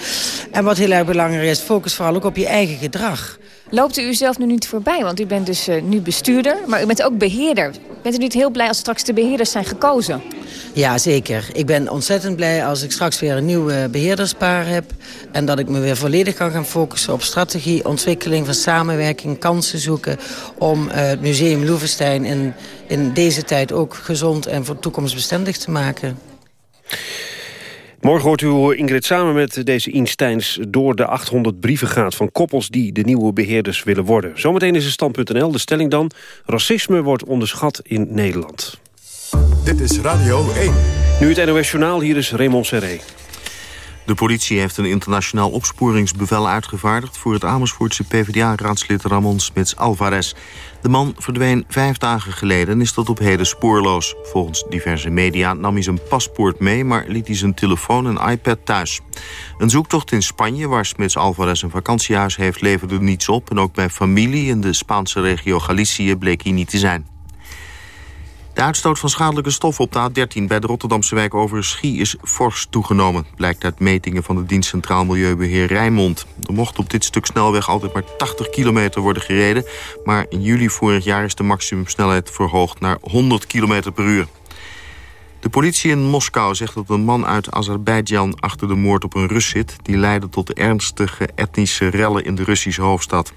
En wat heel erg belangrijk is, focus vooral ook op je eigen gedrag. Loopt u uzelf nu niet voorbij? Want u bent dus uh, nu bestuurder, maar u bent ook beheerder. Bent u niet heel blij als straks de beheerders zijn gekozen? Ja, zeker. Ik ben ontzettend blij als ik straks weer een nieuw uh, beheerderspaar heb... en dat ik me weer volledig kan gaan focussen op strategie, ontwikkeling van samenwerking... kansen zoeken om uh, het museum Loevestein in, in deze tijd ook gezond en voor toekomstbestendig te maken. Morgen hoort u hoe Ingrid samen met deze Insteins door de 800 brieven gaat... van koppels die de nieuwe beheerders willen worden. Zometeen is het stand.nl. De stelling dan, racisme wordt onderschat in Nederland. Dit is Radio 1. Nu het NOS Journaal, hier is Raymond Serré. De politie heeft een internationaal opsporingsbevel uitgevaardigd... voor het Amersfoortse PvdA-raadslid Ramon Smits Alvarez. De man verdween vijf dagen geleden en is tot op heden spoorloos. Volgens diverse media nam hij zijn paspoort mee... maar liet hij zijn telefoon en iPad thuis. Een zoektocht in Spanje, waar Smits Alvarez een vakantiehuis heeft... leverde niets op en ook bij familie in de Spaanse regio Galicië bleek hij niet te zijn. De uitstoot van schadelijke stoffen op de A13 bij de Rotterdamse wijk Overschie is fors toegenomen. Blijkt uit metingen van de dienst Centraal Milieubeheer Rijnmond. Er mocht op dit stuk snelweg altijd maar 80 kilometer worden gereden. Maar in juli vorig jaar is de maximumsnelheid verhoogd naar 100 kilometer per uur. De politie in Moskou zegt dat een man uit Azerbeidzjan achter de moord op een Rus zit... die leidde tot ernstige etnische rellen in de Russische hoofdstad.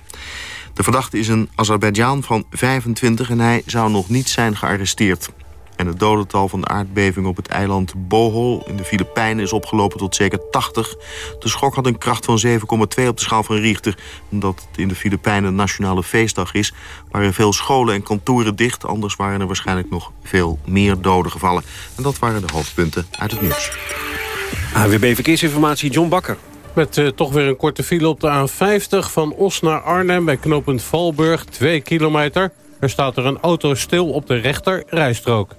De verdachte is een Azerbeidzjaan van 25 en hij zou nog niet zijn gearresteerd. En het dodental van de aardbeving op het eiland Bohol in de Filipijnen is opgelopen tot zeker 80. De schok had een kracht van 7,2 op de schaal van Richter. Omdat het in de Filipijnen nationale feestdag is, waren veel scholen en kantoren dicht. Anders waren er waarschijnlijk nog veel meer doden gevallen. En dat waren de hoofdpunten uit het nieuws. AWB Verkeersinformatie, John Bakker. Met uh, toch weer een korte file op de A50 van Os naar Arnhem... bij knooppunt Valburg, 2 kilometer. Er staat er een auto stil op de rechter rijstrook.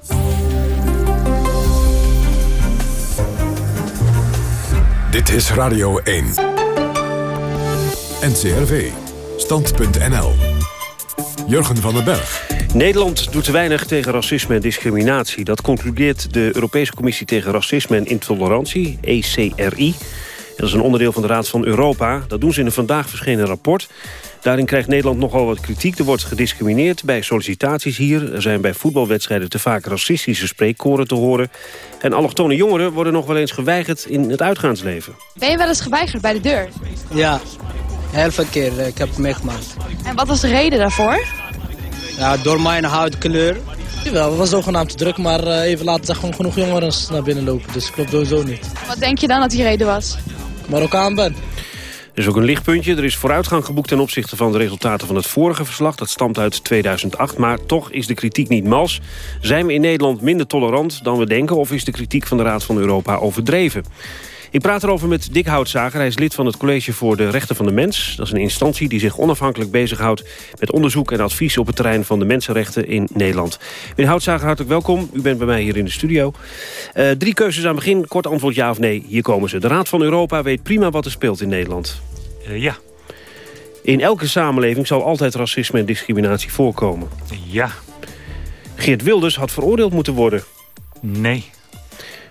Dit is Radio 1. NCRV. Stand.nl. Jurgen van den Berg. Nederland doet te weinig tegen racisme en discriminatie. Dat concludeert de Europese Commissie tegen Racisme en Intolerantie, ECRI... Dat is een onderdeel van de Raad van Europa. Dat doen ze in een vandaag verschenen rapport. Daarin krijgt Nederland nogal wat kritiek. Er wordt gediscrimineerd bij sollicitaties hier. Er zijn bij voetbalwedstrijden te vaak racistische spreekkoren te horen. En allochtone jongeren worden nog wel eens geweigerd in het uitgaansleven. Ben je wel eens geweigerd bij de deur? Ja, heel veel keer. Ik heb het meegemaakt. En wat was de reden daarvoor? Ja, door mijn huidkleur. Jawel, het was zogenaamd te druk, maar even later zag gewoon genoeg jongeren naar binnen lopen. Dus klopt sowieso niet. Wat denk je dan dat die reden was? Marokkaan ben. Er is ook een lichtpuntje. Er is vooruitgang geboekt ten opzichte van de resultaten van het vorige verslag. Dat stamt uit 2008. Maar toch is de kritiek niet mals. Zijn we in Nederland minder tolerant dan we denken... of is de kritiek van de Raad van Europa overdreven? Ik praat erover met Dick Houtzager. Hij is lid van het College voor de Rechten van de Mens. Dat is een instantie die zich onafhankelijk bezighoudt... met onderzoek en advies op het terrein van de mensenrechten in Nederland. Meneer Houtzager, hartelijk welkom. U bent bij mij hier in de studio. Uh, drie keuzes aan het begin. Kort antwoord ja of nee. Hier komen ze. De Raad van Europa weet prima wat er speelt in Nederland. Uh, ja. In elke samenleving zal altijd racisme en discriminatie voorkomen. Ja. Geert Wilders had veroordeeld moeten worden. Nee.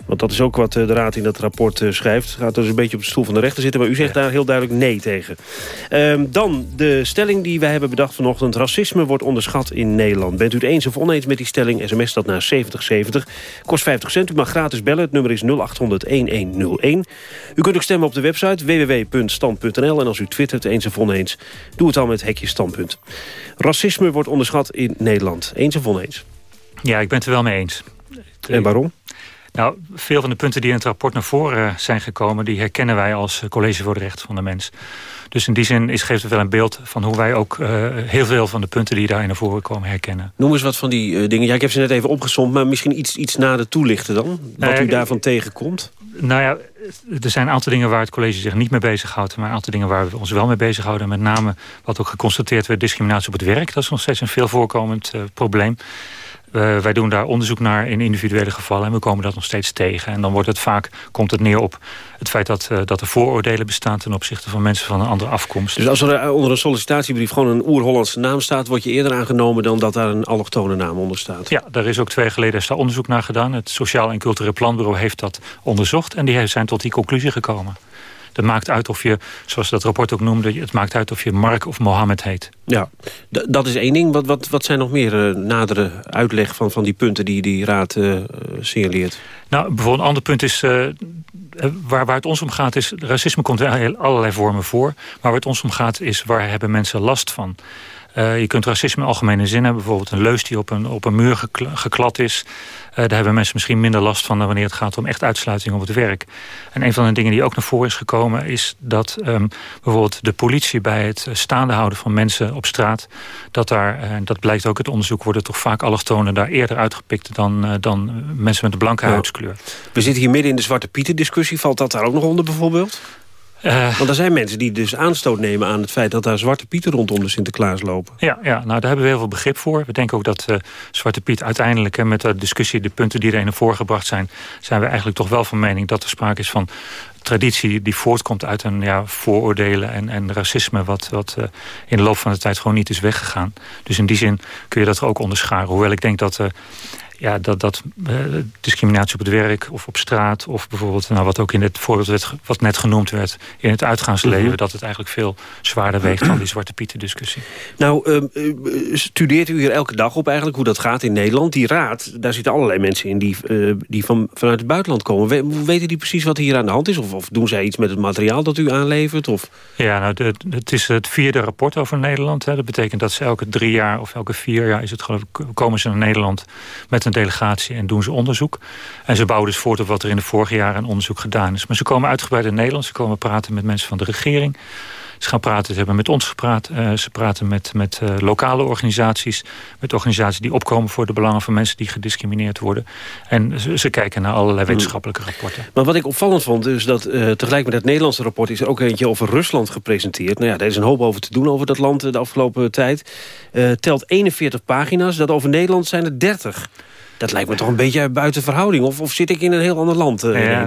Want dat is ook wat de Raad in dat rapport schrijft. Gaat dus een beetje op de stoel van de rechter zitten. Maar u zegt ja. daar heel duidelijk nee tegen. Um, dan de stelling die wij hebben bedacht vanochtend. Racisme wordt onderschat in Nederland. Bent u het eens of oneens met die stelling? SMS dat naar 7070. Kost 50 cent. U mag gratis bellen. Het nummer is 0800-1101. U kunt ook stemmen op de website www.stand.nl. En als u twittert eens of oneens, doe het dan met hekje standpunt. Racisme wordt onderschat in Nederland. Eens of oneens? Ja, ik ben het er wel mee eens. En waarom? Nou, veel van de punten die in het rapport naar voren zijn gekomen... die herkennen wij als College voor de Rechten van de Mens. Dus in die zin is, geeft het wel een beeld van hoe wij ook uh, heel veel van de punten die daar naar voren komen herkennen. Noem eens wat van die uh, dingen. Ja, ik heb ze net even opgezomd, maar misschien iets, iets nader toelichten dan. Wat u daarvan tegenkomt. Nou ja, er zijn een aantal dingen waar het college zich niet mee bezighoudt... maar een aantal dingen waar we ons wel mee bezighouden. Met name wat ook geconstateerd werd, discriminatie op het werk. Dat is nog steeds een veel voorkomend probleem. Uh, wij doen daar onderzoek naar in individuele gevallen en we komen dat nog steeds tegen. En dan wordt het vaak, komt het neer op het feit dat, uh, dat er vooroordelen bestaan ten opzichte van mensen van een andere afkomst. Dus als er onder een sollicitatiebrief gewoon een oer-Hollandse naam staat, word je eerder aangenomen dan dat daar een allochtone naam onder staat? Ja, daar is ook twee jaar geleden is daar onderzoek naar gedaan. Het Sociaal en Cultureel Planbureau heeft dat onderzocht en die zijn tot die conclusie gekomen. Het maakt uit of je, zoals dat rapport ook noemde... het maakt uit of je Mark of Mohammed heet. Ja, dat is één ding. Wat, wat, wat zijn nog meer uh, nadere uitleg van, van die punten die die raad uh, signaleert? Nou, bijvoorbeeld een ander punt is... Uh, waar, waar het ons om gaat is... racisme komt in allerlei vormen voor. Maar waar het ons om gaat is... waar hebben mensen last van? Uh, je kunt racisme in algemene zin hebben. Bijvoorbeeld een leus die op een, op een muur geklad is. Uh, daar hebben mensen misschien minder last van... dan wanneer het gaat om echt uitsluiting op het werk. En een van de dingen die ook naar voren is gekomen... is dat um, bijvoorbeeld de politie bij het staande houden van mensen op straat... dat daar, en dat blijkt ook uit onderzoek... worden toch vaak allochtonen daar eerder uitgepikt... dan, dan mensen met een blanke huidskleur. We zitten hier midden in de Zwarte Pieten discussie. Valt dat daar ook nog onder bijvoorbeeld? Uh, Want er zijn mensen die dus aanstoot nemen aan het feit... dat daar Zwarte Pieten rondom de Sinterklaas lopen. Ja, ja nou, daar hebben we heel veel begrip voor. We denken ook dat uh, Zwarte Piet uiteindelijk... met de discussie, de punten die erin voorgebracht zijn... zijn we eigenlijk toch wel van mening dat er sprake is van traditie die voortkomt uit een ja, vooroordelen en, en racisme... wat, wat uh, in de loop van de tijd gewoon niet is weggegaan. Dus in die zin kun je dat er ook onderscharen. Hoewel ik denk dat... Ja, dat, dat uh, discriminatie op het werk of op straat... of bijvoorbeeld nou, wat ook in het voorbeeld werd, wat net genoemd werd... in het uitgaansleven, mm -hmm. dat het eigenlijk veel zwaarder weegt... dan die Zwarte Pieten discussie. Nou, uh, studeert u hier elke dag op eigenlijk hoe dat gaat in Nederland? Die raad, daar zitten allerlei mensen in die, uh, die van, vanuit het buitenland komen. We, weten die precies wat hier aan de hand is? Of, of doen zij iets met het materiaal dat u aanlevert? Of? Ja, nou, de, het is het vierde rapport over Nederland. Hè. Dat betekent dat ze elke drie jaar of elke vier jaar... is het geloof komen ze naar Nederland met een delegatie en doen ze onderzoek. En ze bouwen dus voort op wat er in de vorige jaren onderzoek gedaan is. Maar ze komen uitgebreid in Nederland. Ze komen praten met mensen van de regering. Ze gaan praten, ze hebben met ons gepraat. Uh, ze praten met, met uh, lokale organisaties. Met organisaties die opkomen voor de belangen van mensen die gediscrimineerd worden. En ze, ze kijken naar allerlei wetenschappelijke rapporten. Maar wat ik opvallend vond, is dat uh, tegelijk met het Nederlandse rapport... is er ook eentje over Rusland gepresenteerd. Nou ja, daar is een hoop over te doen over dat land de afgelopen tijd. telt 41 pagina's, dat over Nederland zijn er 30. Dat lijkt me toch een beetje buiten verhouding. Of, of zit ik in een heel ander land uh, ja.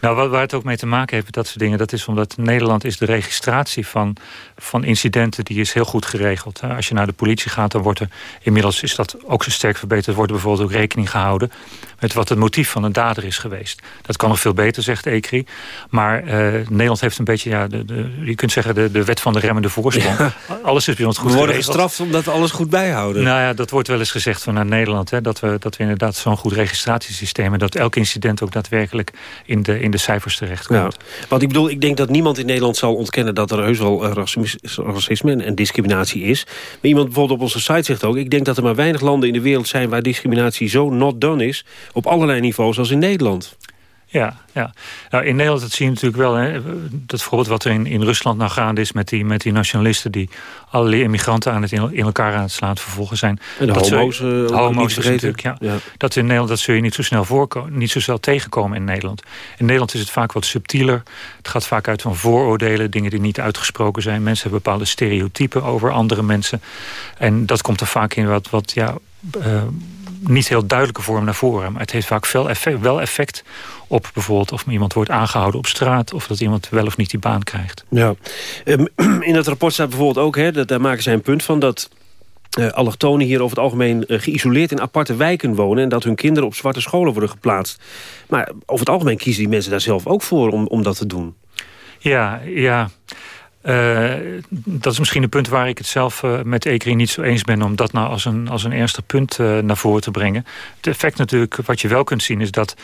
Nou, waar, het ook mee te maken heeft, dat soort dingen... dat is omdat Nederland is de registratie van, van incidenten... die is heel goed geregeld. Als je naar de politie gaat, dan wordt er... inmiddels is dat ook zo sterk verbeterd... wordt er bijvoorbeeld ook rekening gehouden... met wat het motief van een dader is geweest. Dat kan nog veel beter, zegt ECRI. Maar uh, Nederland heeft een beetje, ja, de, de, je kunt zeggen... De, de wet van de remmende voorsprong. Ja. Alles is bij ons goed We worden geregeld. gestraft omdat we alles goed bijhouden. Nou ja, dat wordt wel eens gezegd vanuit Nederland. Hè, dat we, dat we inderdaad zo'n goed registratiesysteem... en dat elk incident ook daadwerkelijk in de, in de cijfers terechtkomt. Ja. Want ik bedoel, ik denk dat niemand in Nederland zal ontkennen... dat er heus wel racisme en, en discriminatie is. Maar iemand bijvoorbeeld op onze site zegt ook... ik denk dat er maar weinig landen in de wereld zijn... waar discriminatie zo not done is... op allerlei niveaus als in Nederland. Ja, ja. Nou, in Nederland dat zie je natuurlijk wel. Hè, dat voorbeeld wat er in, in Rusland nou gaande is... met die, met die nationalisten die allerlei immigranten aan het in, in elkaar aan het slaan vervolgens zijn. En de dat homo's, je, uh, homo's natuurlijk, ja. ja. Dat in Nederland dat zul je niet zo snel voorkomen, niet zo snel tegenkomen in Nederland. In Nederland is het vaak wat subtieler. Het gaat vaak uit van vooroordelen, dingen die niet uitgesproken zijn. Mensen hebben bepaalde stereotypen over andere mensen. En dat komt er vaak in wat, wat ja... Uh, niet heel duidelijke vorm naar voren. Maar het heeft vaak veel effect, wel effect op bijvoorbeeld of iemand wordt aangehouden op straat... of dat iemand wel of niet die baan krijgt. Ja. In het rapport staat bijvoorbeeld ook, hè, dat, daar maken zij een punt van... dat uh, allochtonen hier over het algemeen uh, geïsoleerd in aparte wijken wonen... en dat hun kinderen op zwarte scholen worden geplaatst. Maar over het algemeen kiezen die mensen daar zelf ook voor om, om dat te doen. Ja, ja... Uh, dat is misschien een punt waar ik het zelf uh, met ECRI niet zo eens ben... om dat nou als een, als een ernstig punt uh, naar voren te brengen. Het effect natuurlijk, wat je wel kunt zien, is dat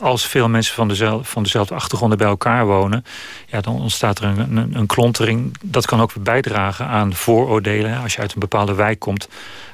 als veel mensen van dezelfde, van dezelfde achtergronden bij elkaar wonen... Ja, dan ontstaat er een, een, klontering. Dat kan ook bijdragen aan vooroordelen. Als je uit een bepaalde wijk komt...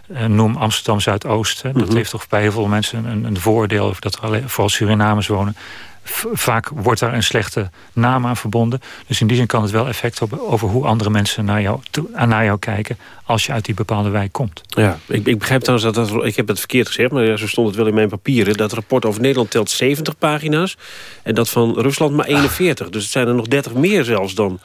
Uh, noem Amsterdam Zuidoost. Dat Mhm. heeft toch bij heel veel mensen een, een vooroordeel... over dat er alleen, vooral Surinamers wonen. V- vaak wordt daar een slechte naam aan verbonden. Dus in die zin kan het wel effect hebben over hoe andere mensen naar jou, naar jou kijken... als je uit die bepaalde wijk komt. Ja, ik, ik begrijp trouwens dat, dat... Ik heb het verkeerd gezegd, maar zo stond het wel in mijn papieren. Dat rapport over Nederland telt 70 pagina's. En dat van Rusland maar 41. Dus het zijn er nog 30 meer zelfs dan...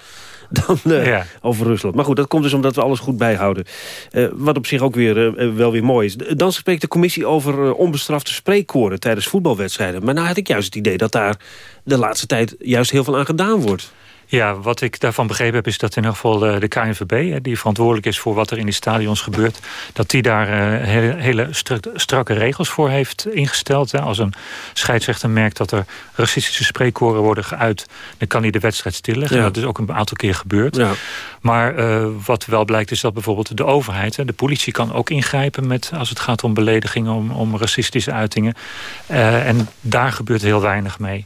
Dan eh, over Rusland. Maar goed, dat komt dus omdat we alles goed bijhouden. Eh, wat op zich ook weer, eh, wel weer mooi is. Dan spreekt de commissie over onbestrafte spreekkoren tijdens voetbalwedstrijden. Maar nou had ik juist het idee dat daar de laatste tijd juist heel veel aan gedaan wordt. Ja, wat ik daarvan begrepen heb is dat in ieder geval eh, de KNVB... die verantwoordelijk is voor wat er in die stadions gebeurt... dat die daar eh, hele, hele strak- strakke regels voor heeft ingesteld. Als een scheidsrechter merkt dat er racistische spreekkoren worden geuit... dan kan hij de wedstrijd stilleggen. Ja. Dat is ook een aantal keer gebeurd. Ja. Maar eh, wat wel blijkt is dat bijvoorbeeld de overheid... De politie kan ook ingrijpen met, als het gaat om beledigingen... om, om racistische uitingen. En daar gebeurt heel weinig mee.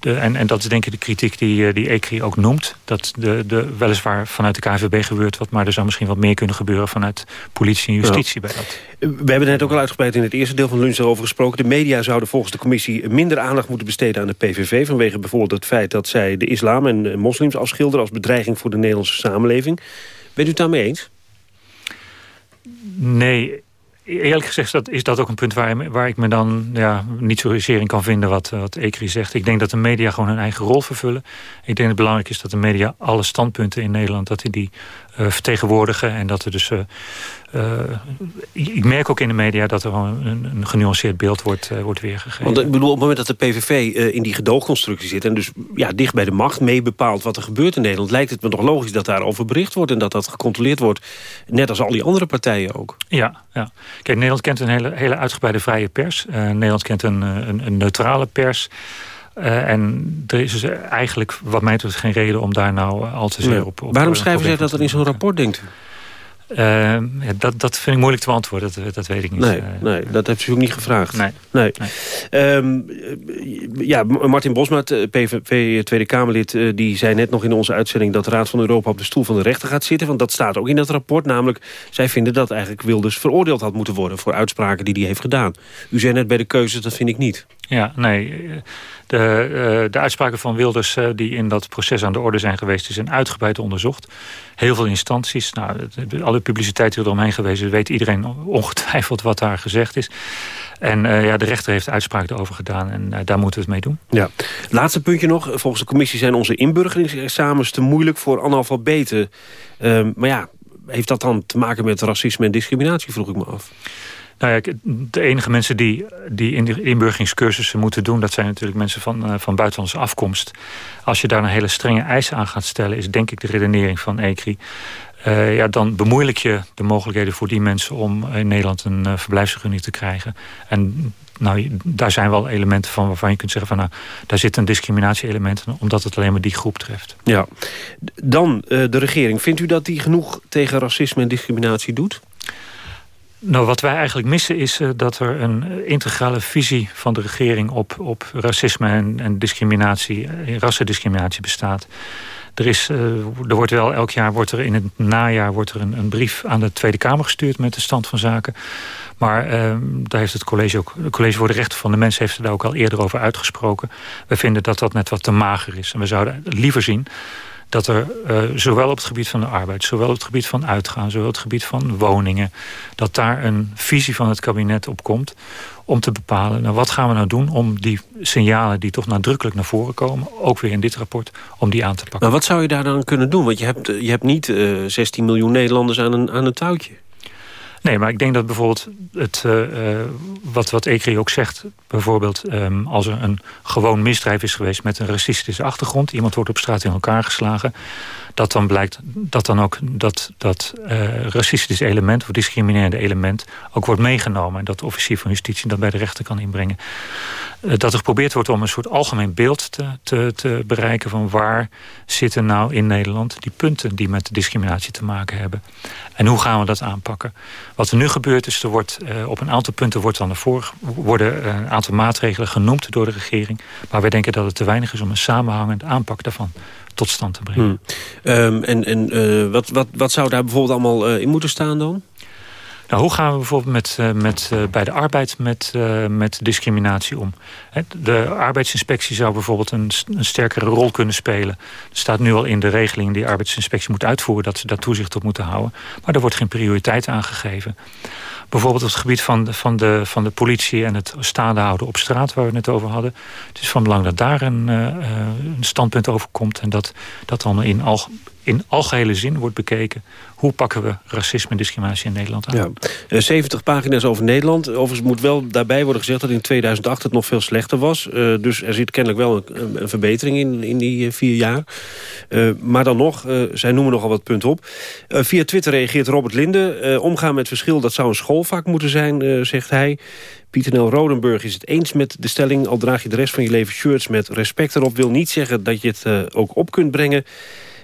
De, en, en dat is denk ik de kritiek die, eh, die ECRI ook noemt. Dat de, de, weliswaar vanuit de KVB gebeurt wat... maar er zou misschien wat meer kunnen gebeuren vanuit politie en justitie bij dat. We hebben het net ook al uitgebreid in het eerste deel van de lunch erover gesproken. De media zouden volgens de commissie minder aandacht moeten besteden aan de PVV... vanwege bijvoorbeeld het feit dat zij de islam en eh, moslims afschilderen... als bedreiging voor de Nederlandse samenleving. Bent u het daarmee eens? Nee, eerlijk gezegd dat, is dat ook een punt waar, waar ik me dan ja, niet zozeer in kan vinden wat, wat Ekri zegt. Ik denk dat de media gewoon hun eigen rol vervullen. Ik denk dat het belangrijk is dat de media alle standpunten in Nederland dat die, die eh, vertegenwoordigen. En dat er dus. eh, eh, ik merk ook in de media dat er wel een, een genuanceerd beeld wordt, eh, wordt weergegeven. Want ik bedoel, op het moment dat de PVV eh, in die gedoogconstructie zit... en dus ja, dicht bij de macht mee bepaalt wat er gebeurt in Nederland... lijkt het me toch logisch dat daarover bericht wordt... en dat dat gecontroleerd wordt, net als al die andere partijen ook. Ja, ja. Kijk, Nederland kent een hele, hele uitgebreide vrije pers. Eh, Nederland kent een, eh, een, een neutrale pers. Eh, en er is dus eigenlijk, wat mij betreft, geen reden om daar nou eh, al te zeer op, op... Waarom schrijven zij dat er in zo'n rapport, denkt u? Eh, dat, dat vind ik moeilijk te beantwoorden, dat, dat weet ik niet. Nee, Eh, nee, dat heeft u ook niet gevraagd. Nee. nee. Ehm, ja, Martin Bosma, het, eh, PVV Tweede Kamerlid... eh, die zei net nog in onze uitzending... dat de Raad van Europa op de stoel van de rechter gaat zitten. Want dat staat ook in dat rapport. Namelijk, zij vinden dat eigenlijk Wilders veroordeeld had moeten worden... voor uitspraken die hij heeft gedaan. U zei net bij de keuzes, dat vind ik niet. Ja, nee. De, eh, de uitspraken van Wilders eh, die in dat proces aan de orde zijn geweest... die zijn uitgebreid onderzocht. Heel veel instanties. Nou, alle publiciteit die er omheen geweest weet iedereen ongetwijfeld wat daar gezegd is. En eh, ja, de rechter heeft uitspraak erover gedaan. En daar moeten we het mee doen. Ja. Laatste puntje nog. Volgens de commissie zijn onze inburgeringsexamens te moeilijk voor analfabeten. Ehm, maar ja, heeft dat dan te maken met racisme en discriminatie, vroeg ik me af. Nou ja, de enige mensen die, die in moeten doen... dat zijn natuurlijk mensen van, eh, van buitenlandse afkomst. Als je daar een hele strenge eisen aan gaat stellen... is denk ik de redenering van ECRI... eh, ja, dan bemoeilijk je de mogelijkheden voor die mensen... om in Nederland een uh, verblijfsvergunning te krijgen. En nou, daar zijn wel elementen van waarvan je kunt zeggen... van nou, daar zit een discriminatie-element... in, omdat het alleen maar die groep treft. Ja. Dan eh, de regering. Vindt u dat die genoeg tegen racisme en discriminatie doet? Nou, wat wij eigenlijk missen is uh, dat er een uh, integrale visie van de regering op, op racisme en, en discriminatie, uh, rassendiscriminatie bestaat. Er, is, er wordt wel elk jaar wordt er in het najaar wordt er een, een brief aan de Tweede Kamer gestuurd met de stand van zaken. Maar ehm, daar heeft het college ook. Het college voor de rechten van de mens heeft daar ook al eerder over uitgesproken. We vinden dat dat net wat te mager is. En we zouden liever zien dat er uh, zowel op het gebied van de arbeid... zowel op het gebied van uitgaan, zowel op het gebied van woningen... dat daar een visie van het kabinet op komt om te bepalen... Nou, wat gaan we nou doen om die signalen die toch nadrukkelijk naar voren komen... ook weer in dit rapport, om die aan te pakken. Maar wat zou je daar dan kunnen doen? Want je hebt, je hebt niet uh, 16 miljoen Nederlanders aan een, aan een touwtje. Nee, maar ik denk dat bijvoorbeeld het, uh, wat, wat ECRI ook zegt... bijvoorbeeld um, als er een gewoon misdrijf is geweest met een racistische achtergrond... iemand wordt op straat in elkaar geslagen... dat dan blijkt dat dan ook dat, dat uh, racistische element of discriminerende element... ook wordt meegenomen en dat de officier van justitie dat bij de rechter kan inbrengen. dat er geprobeerd wordt om een soort algemeen beeld te, te, te, bereiken... van waar zitten nou in Nederland die punten die met discriminatie te maken hebben. En hoe gaan we dat aanpakken? Wat er nu gebeurt is, er wordt, uh, op een aantal punten wordt dan ervoor, worden een aantal maatregelen genoemd door de regering. Maar wij denken dat het te weinig is om een samenhangend aanpak daarvan tot stand te brengen. Hmm. Um, en en uh, wat, wat, wat zou daar bijvoorbeeld allemaal in moeten staan dan? Nou, hoe gaan we bijvoorbeeld met, uh, met, uh, bij de arbeid met, uh, met discriminatie om? De arbeidsinspectie zou bijvoorbeeld een, een, sterkere rol kunnen spelen. Er staat nu al in de regeling die arbeidsinspectie moet uitvoeren... dat ze daar toezicht op moeten houden. Maar er wordt geen prioriteit aangegeven. Bijvoorbeeld op het gebied van de, van de, van de politie en het staande houden op straat... waar we het over hadden. Het is van belang dat daar een, een standpunt over komt... en dat dat dan in, al, in algehele zin wordt bekeken... hoe pakken we racisme en discriminatie in Nederland aan. Ja. 70 pagina's over Nederland. Overigens moet wel daarbij worden gezegd dat in 2008 het nog veel slechter was. Uh, dus er zit kennelijk wel een, verbetering in, in die vier jaar. Maar dan nog, zij noemen nogal wat punten op. via Twitter reageert Robert Linde. omgaan met verschil, dat zou een schoolvak moeten zijn, zegt hij. Pieter Nel Rodenburg is het eens met de stelling... al draag je de rest van je leven shirts met respect erop... wil niet zeggen dat je het ook op kunt brengen...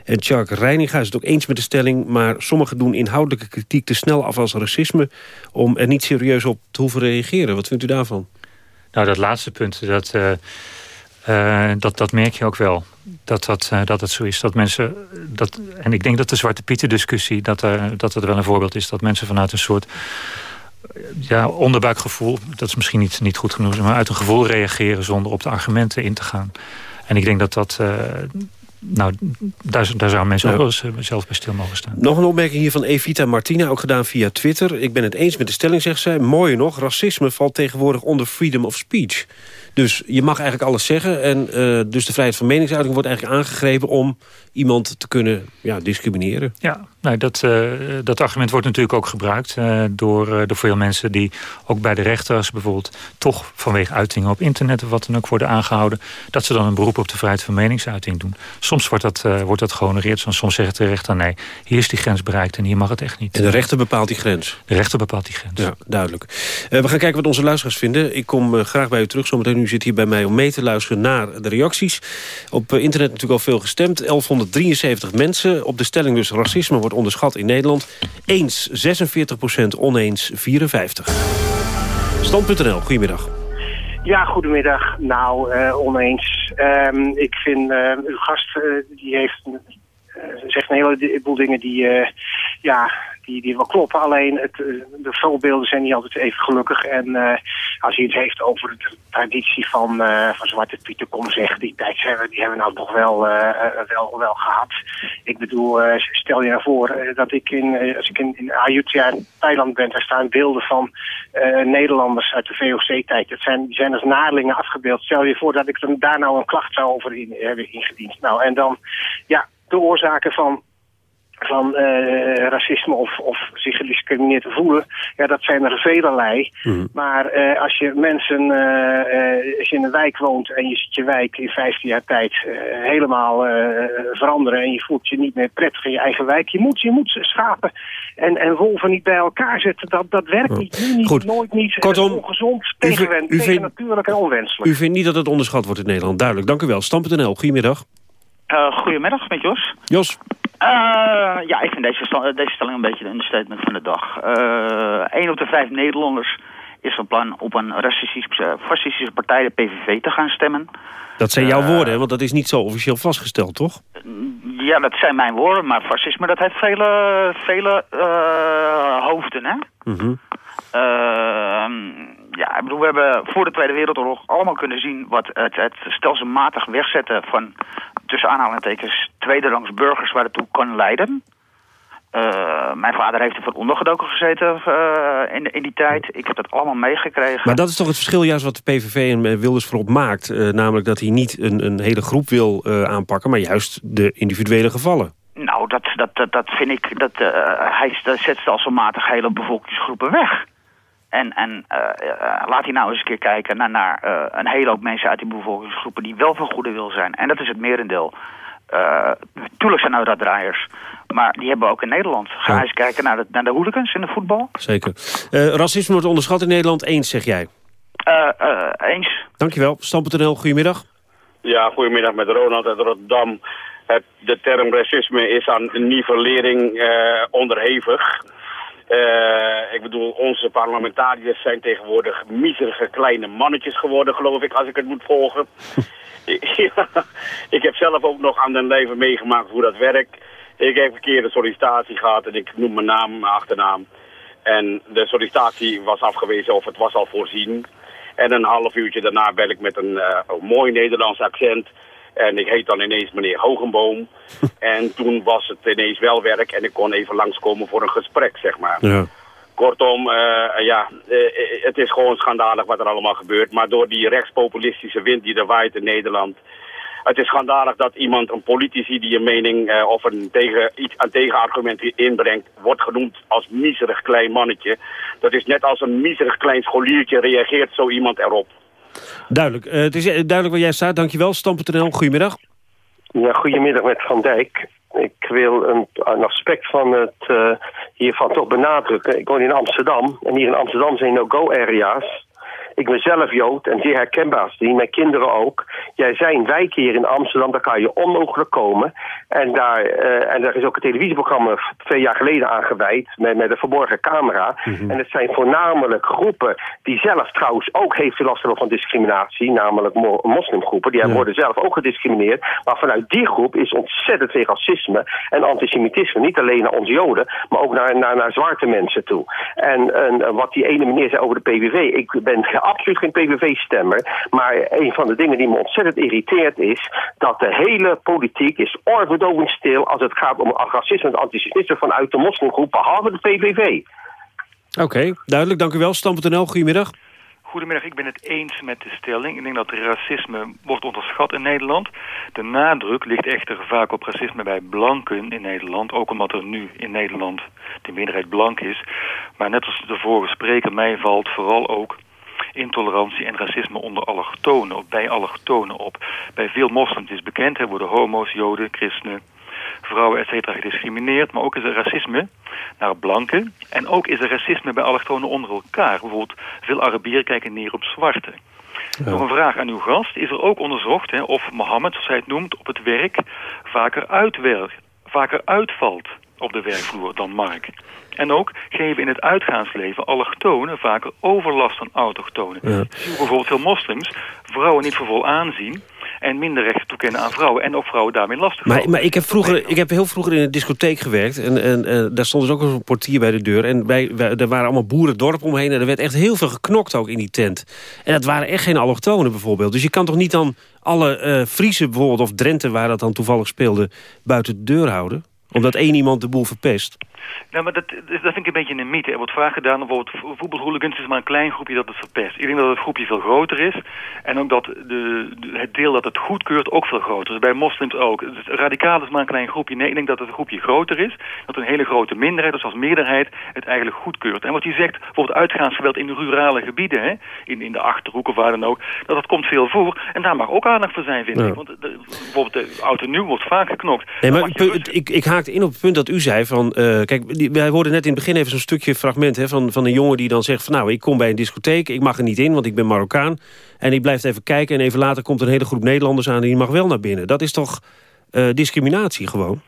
En Chuck Reininga is het ook eens met de stelling... maar sommigen doen inhoudelijke kritiek te snel af als racisme... om er niet serieus op te hoeven reageren. Wat vindt u daarvan? Nou, dat laatste punt, dat, uh, uh, dat, dat merk je ook wel. Dat dat, uh, dat het zo is. Dat mensen, dat, en ik denk dat de Zwarte Pieten discussie... dat, dat het wel een voorbeeld is dat mensen vanuit een soort ja, onderbuikgevoel... dat is misschien niet, niet goed genoeg, maar uit een gevoel reageren... zonder op de argumenten in te gaan. En ik denk dat dat, nou, daar, daar zou mensen ook wel eens zelf bij stil mogen staan. Nog een opmerking hier van Evita Martina, ook gedaan via Twitter. Ik ben het eens met de stelling, zegt zij. Mooier nog, racisme valt tegenwoordig onder freedom of speech. Dus je mag eigenlijk alles zeggen. En uh, dus de vrijheid van meningsuiting wordt eigenlijk aangegrepen... om iemand te kunnen ja, discrimineren. Ja, nou, dat, uh, dat argument wordt natuurlijk ook gebruikt... Uh, door, door veel mensen die ook bij de rechters bijvoorbeeld... toch vanwege uitingen op internet of wat dan ook worden aangehouden... dat ze dan een beroep op de vrijheid van meningsuiting doen. Soms wordt dat, wordt dat gehonoreerd. Soms zegt de rechter, nee, hier is die grens bereikt... en hier mag het echt niet. En de rechter bepaalt die grens? De rechter bepaalt die grens. Ja, duidelijk. we gaan kijken wat onze luisteraars vinden. Ik kom graag bij u terug zometeen u zit hier bij mij om mee te luisteren naar de reacties. Op internet natuurlijk al veel gestemd. 1173 mensen. Op de stelling dus racisme wordt onderschat in Nederland. Eens 46 procent, oneens 54. Stand.nl, goedemiddag. Ja, goedemiddag. Nou, uh, oneens. Um, ik vind uh, uw gast, uh, die heeft zegt een heleboel dingen die, ja, die, wel kloppen. Alleen het, de voorbeelden zijn niet altijd even gelukkig. En uh, als hij het heeft over de traditie van, uh, van Zwarte Pieter, die tijd hebben, die hebben we nou toch wel, wel, wel gehad. Ik bedoel, stel je nou voor dat ik in, als ik in, in Ayutthaya Thailand ben, daar staan beelden van Nederlanders uit de VOC-tijd. Dat zijn, die zijn als naarlingen afgebeeld. Stel je voor dat ik dan daar nou een klacht zou over in, hebben ingediend. Nou, en dan, ja, de oorzaken van, van uh, racisme of, of zich gediscrimineerd te voelen, ja, dat zijn er velelei. Mm. Maar uh, als je mensen, uh, als je in een wijk woont en je ziet je wijk in 15 jaar tijd helemaal veranderen en je voelt je niet meer prettig in je eigen wijk, je moet, je moet schapen en, en wolven niet bij elkaar zetten. Dat, dat werkt niet, nu niet, Goed. nooit niet. Kortom, ongezond, tegen, u tegen natuurlijk en onwenselijk. U vindt niet dat het onderschat wordt in Nederland, duidelijk. Dank u wel. Stam.nl, goedemiddag. Uh, goedemiddag, met Jos. Jos. Uh, ja, ik vind deze, deze stelling een beetje de understatement van de dag. Uh, 1 op de 5 Nederlanders is van plan op een racistische, fascistische partij, de PVV, te gaan stemmen. Dat zijn jouw woorden, want dat is niet zo officieel vastgesteld, toch? Ja, dat zijn mijn woorden, maar fascisme dat heeft vele, vele hoofden, hè? Mm -hmm. ja, ik bedoel, we hebben voor de Tweede Wereldoorlog allemaal kunnen zien wat het, het stelselmatig wegzetten van tussen aanhalingstekens tweederangs burgers waar het toe kan leiden. Uh, mijn vader heeft er van ondergedoken gezeten uh, in, in die tijd. Ik heb dat allemaal meegekregen. Maar dat is toch het verschil juist wat de PVV en Wilders voorop maakt. Uh, namelijk dat hij niet een, een hele groep wil aanpakken, maar juist de individuele gevallen. Nou, dat, dat, dat, dat vind ik... Dat, hij zet stelselmatig hele bevolkingsgroepen weg. En, en uh, uh, laat hij nou eens een keer kijken naar, naar uh, een hele hoop mensen uit die bevolkingsgroepen die wel van goede wil zijn. En dat is het merendeel. tuurlijk zijn er dat draaiers. Maar die hebben we ook in Nederland. Ga ja. eens kijken naar de, naar de hooligans in de voetbal. Zeker. racisme wordt onderschat in Nederland. Eens, zeg jij? eens. Dankjewel. Stam.nl, goedemiddag. Ja, goedemiddag met Ronald uit Rotterdam. Het, de term racisme is aan nivellering uh, onderhevig. Uh, ik bedoel, onze parlementariërs zijn tegenwoordig miserige kleine mannetjes geworden, geloof ik, als ik het moet volgen. ja, ik heb zelf ook nog aan den lijve meegemaakt hoe dat werkt. Ik heb een keer een sollicitatie gehad en ik noem mijn naam, mijn achternaam. En de sollicitatie was afgewezen of het was al voorzien. En een half uurtje daarna bel ik met een, uh, een mooi Nederlands accent. En ik heet dan ineens meneer Hogenboom. en toen was het ineens wel werk en ik kon even langskomen voor een gesprek, zeg maar. Ja. Kortom, uh, ja, uh, het is gewoon schandalig wat er allemaal gebeurt. Maar door die rechtspopulistische wind die er waait in Nederland... Het is schandalig dat iemand, een politici die een mening uh, of een, tegen, iets aan tegenargumenten inbrengt, wordt genoemd als miserig klein mannetje. Dat is net als een miserig klein scholiertje reageert zo iemand erop. Duidelijk. Uh, het is duidelijk waar jij staat. Dankjewel. Stam.nl, goedemiddag. Ja, goedemiddag met Van Dijk. Ik wil een, aspect van het uh, hiervan toch benadrukken. Ik woon in Amsterdam en hier in Amsterdam zijn no-go-area's. Ik ben zelf Jood en zeer herkenbaar. Die mijn kinderen ook. Jij zijn wijken hier in Amsterdam, daar kan je onmogelijk komen. En daar, uh, en daar is ook een televisieprogramma twee jaar geleden aangeweid met, met een verborgen camera. Mm -hmm. En het zijn voornamelijk groepen die zelf trouwens ook heeft last hebben van discriminatie. Namelijk mo moslimgroepen. Die ja. worden zelf ook gediscrimineerd. Maar vanuit die groep is ontzettend veel racisme en antisemitisme. Niet alleen naar ons Joden, maar ook naar, naar, naar zwarte mensen toe. En, en wat die ene meneer zei over de PVV. Ik ben absoluut geen PVV-stemmer. Maar een van de dingen die me ontzettend irriteert is... dat de hele politiek is oorverdovend stil... als het gaat om racisme en antisemitisme vanuit de moslimgroep... behalve de PVV. Oké, okay, duidelijk. Dank u wel. Stam.nl, goedemiddag. Goedemiddag, ik ben het eens met de stelling. Ik denk dat racisme wordt onderschat in Nederland. De nadruk ligt echter vaak op racisme bij blanken in Nederland. Ook omdat er nu in Nederland de meerderheid blank is. Maar net als de vorige spreker, mij valt vooral ook intolerantie en racisme onder allochtonen, bij allochtonen op. Bij veel moslims is bekend, er worden homo's, joden, christenen, vrouwen, etc. gediscrimineerd. Maar ook is er racisme naar blanken. En ook is er racisme bij allochtonen onder elkaar. Bijvoorbeeld, veel Arabieren kijken neer op zwarte. Ja. Nog een vraag aan uw gast. Is er ook onderzocht hè, of Mohammed, zoals hij het noemt, op het werk vaker, uitwerkt, vaker uitvalt op de werkvloer dan Mark? En ook geven in het uitgaansleven allochtonen vaker overlast aan autochtonen. Ja. Bijvoorbeeld veel moslims vrouwen niet voor vol aanzien en minder rechten toekennen aan vrouwen. En ook vrouwen daarmee lastig Maar, maar ik, heb vroeger, ik heb heel vroeger in een discotheek gewerkt. En, en, en daar stond dus ook een portier bij de deur. En wij, wij, er waren allemaal boerendorp omheen. En er werd echt heel veel geknokt ook in die tent. En dat waren echt geen allochtonen bijvoorbeeld. Dus je kan toch niet dan alle uh, Friese bijvoorbeeld... of Drenthe waar dat dan toevallig speelde... buiten de deur houden? Omdat één iemand de boel verpest? Nou, maar dat, dat vind ik een beetje een mythe. Er wordt vaak gedaan, bijvoorbeeld voetbalhooligans is maar een klein groepje dat het verpest. Ik denk dat het groepje veel groter is. En ook dat de, het deel dat het goedkeurt ook veel groter is. Bij moslims ook. Dus radicaal is maar een klein groepje. Nee, ik denk dat het groepje groter is. Dat een hele grote minderheid, dus als meerderheid, het eigenlijk goedkeurt. En wat hij zegt, bijvoorbeeld uitgaansgeweld in de rurale gebieden, hè, in, in de Achterhoek of waar dan ook, dat dat komt veel voor. En daar mag ook aandacht voor zijn, vind ja. ik. Want de, bijvoorbeeld de auto nu wordt vaak geknokt. Nee, maar ik, ik, ik haakte in op het punt dat u zei van... Uh, kijk, wij hoorden net in het begin even zo'n stukje fragment... Hè, van, van een jongen die dan zegt van... nou, ik kom bij een discotheek, ik mag er niet in, want ik ben Marokkaan. En ik blijf even kijken en even later komt een hele groep Nederlanders aan... en die mag wel naar binnen. Dat is toch uh, discriminatie gewoon?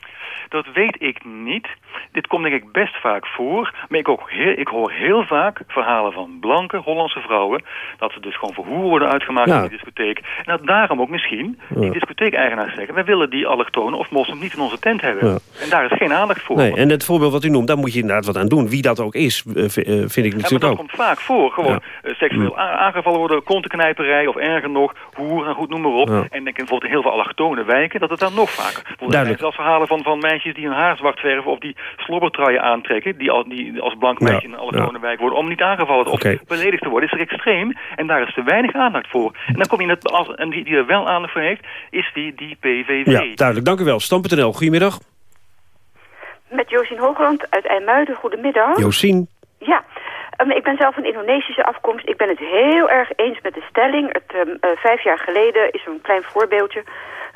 Dat weet ik niet. Dit komt denk ik best vaak voor. Maar ik, ook heel, ik hoor heel vaak verhalen van blanke Hollandse vrouwen... dat ze dus gewoon voor hoer worden uitgemaakt ja. in de discotheek. En dat daarom ook misschien ja. die discotheekeigenaars zeggen... wij willen die allochtonen of moslims niet in onze tent hebben. Ja. En daar is geen aandacht voor. Nee, en het voorbeeld wat u noemt, daar moet je inderdaad wat aan doen. Wie dat ook is, uh, vind ik natuurlijk ja, dat ook. komt vaak voor. Gewoon uh, seksueel aangevallen worden, kontenknijperij of erger nog... hoer en goed, noem maar op. En denk bijvoorbeeld heel veel allochtone wijken... dat het dan nog vaker. Er zijn zelfs verhalen van, van meisjes die hun haar zwart verven... of die slobbertruien aantrekken, die als, die als blank meisje ja. in alle ja. wijk worden, om niet aangevallen of okay. beledigd te worden, is er extreem. En daar is te weinig aandacht voor. En dan kom je net, als, en die, die er wel aandacht voor heeft, is die, die PVV. Ja, duidelijk. Dank u wel. Stam.nl, goedemiddag. Met Josien Hoogland uit IJmuiden, goedemiddag. Josien. Ja, um, ik ben zelf van Indonesische afkomst. Ik ben het heel erg eens met de stelling. Het, um, uh, vijf jaar geleden is een klein voorbeeldje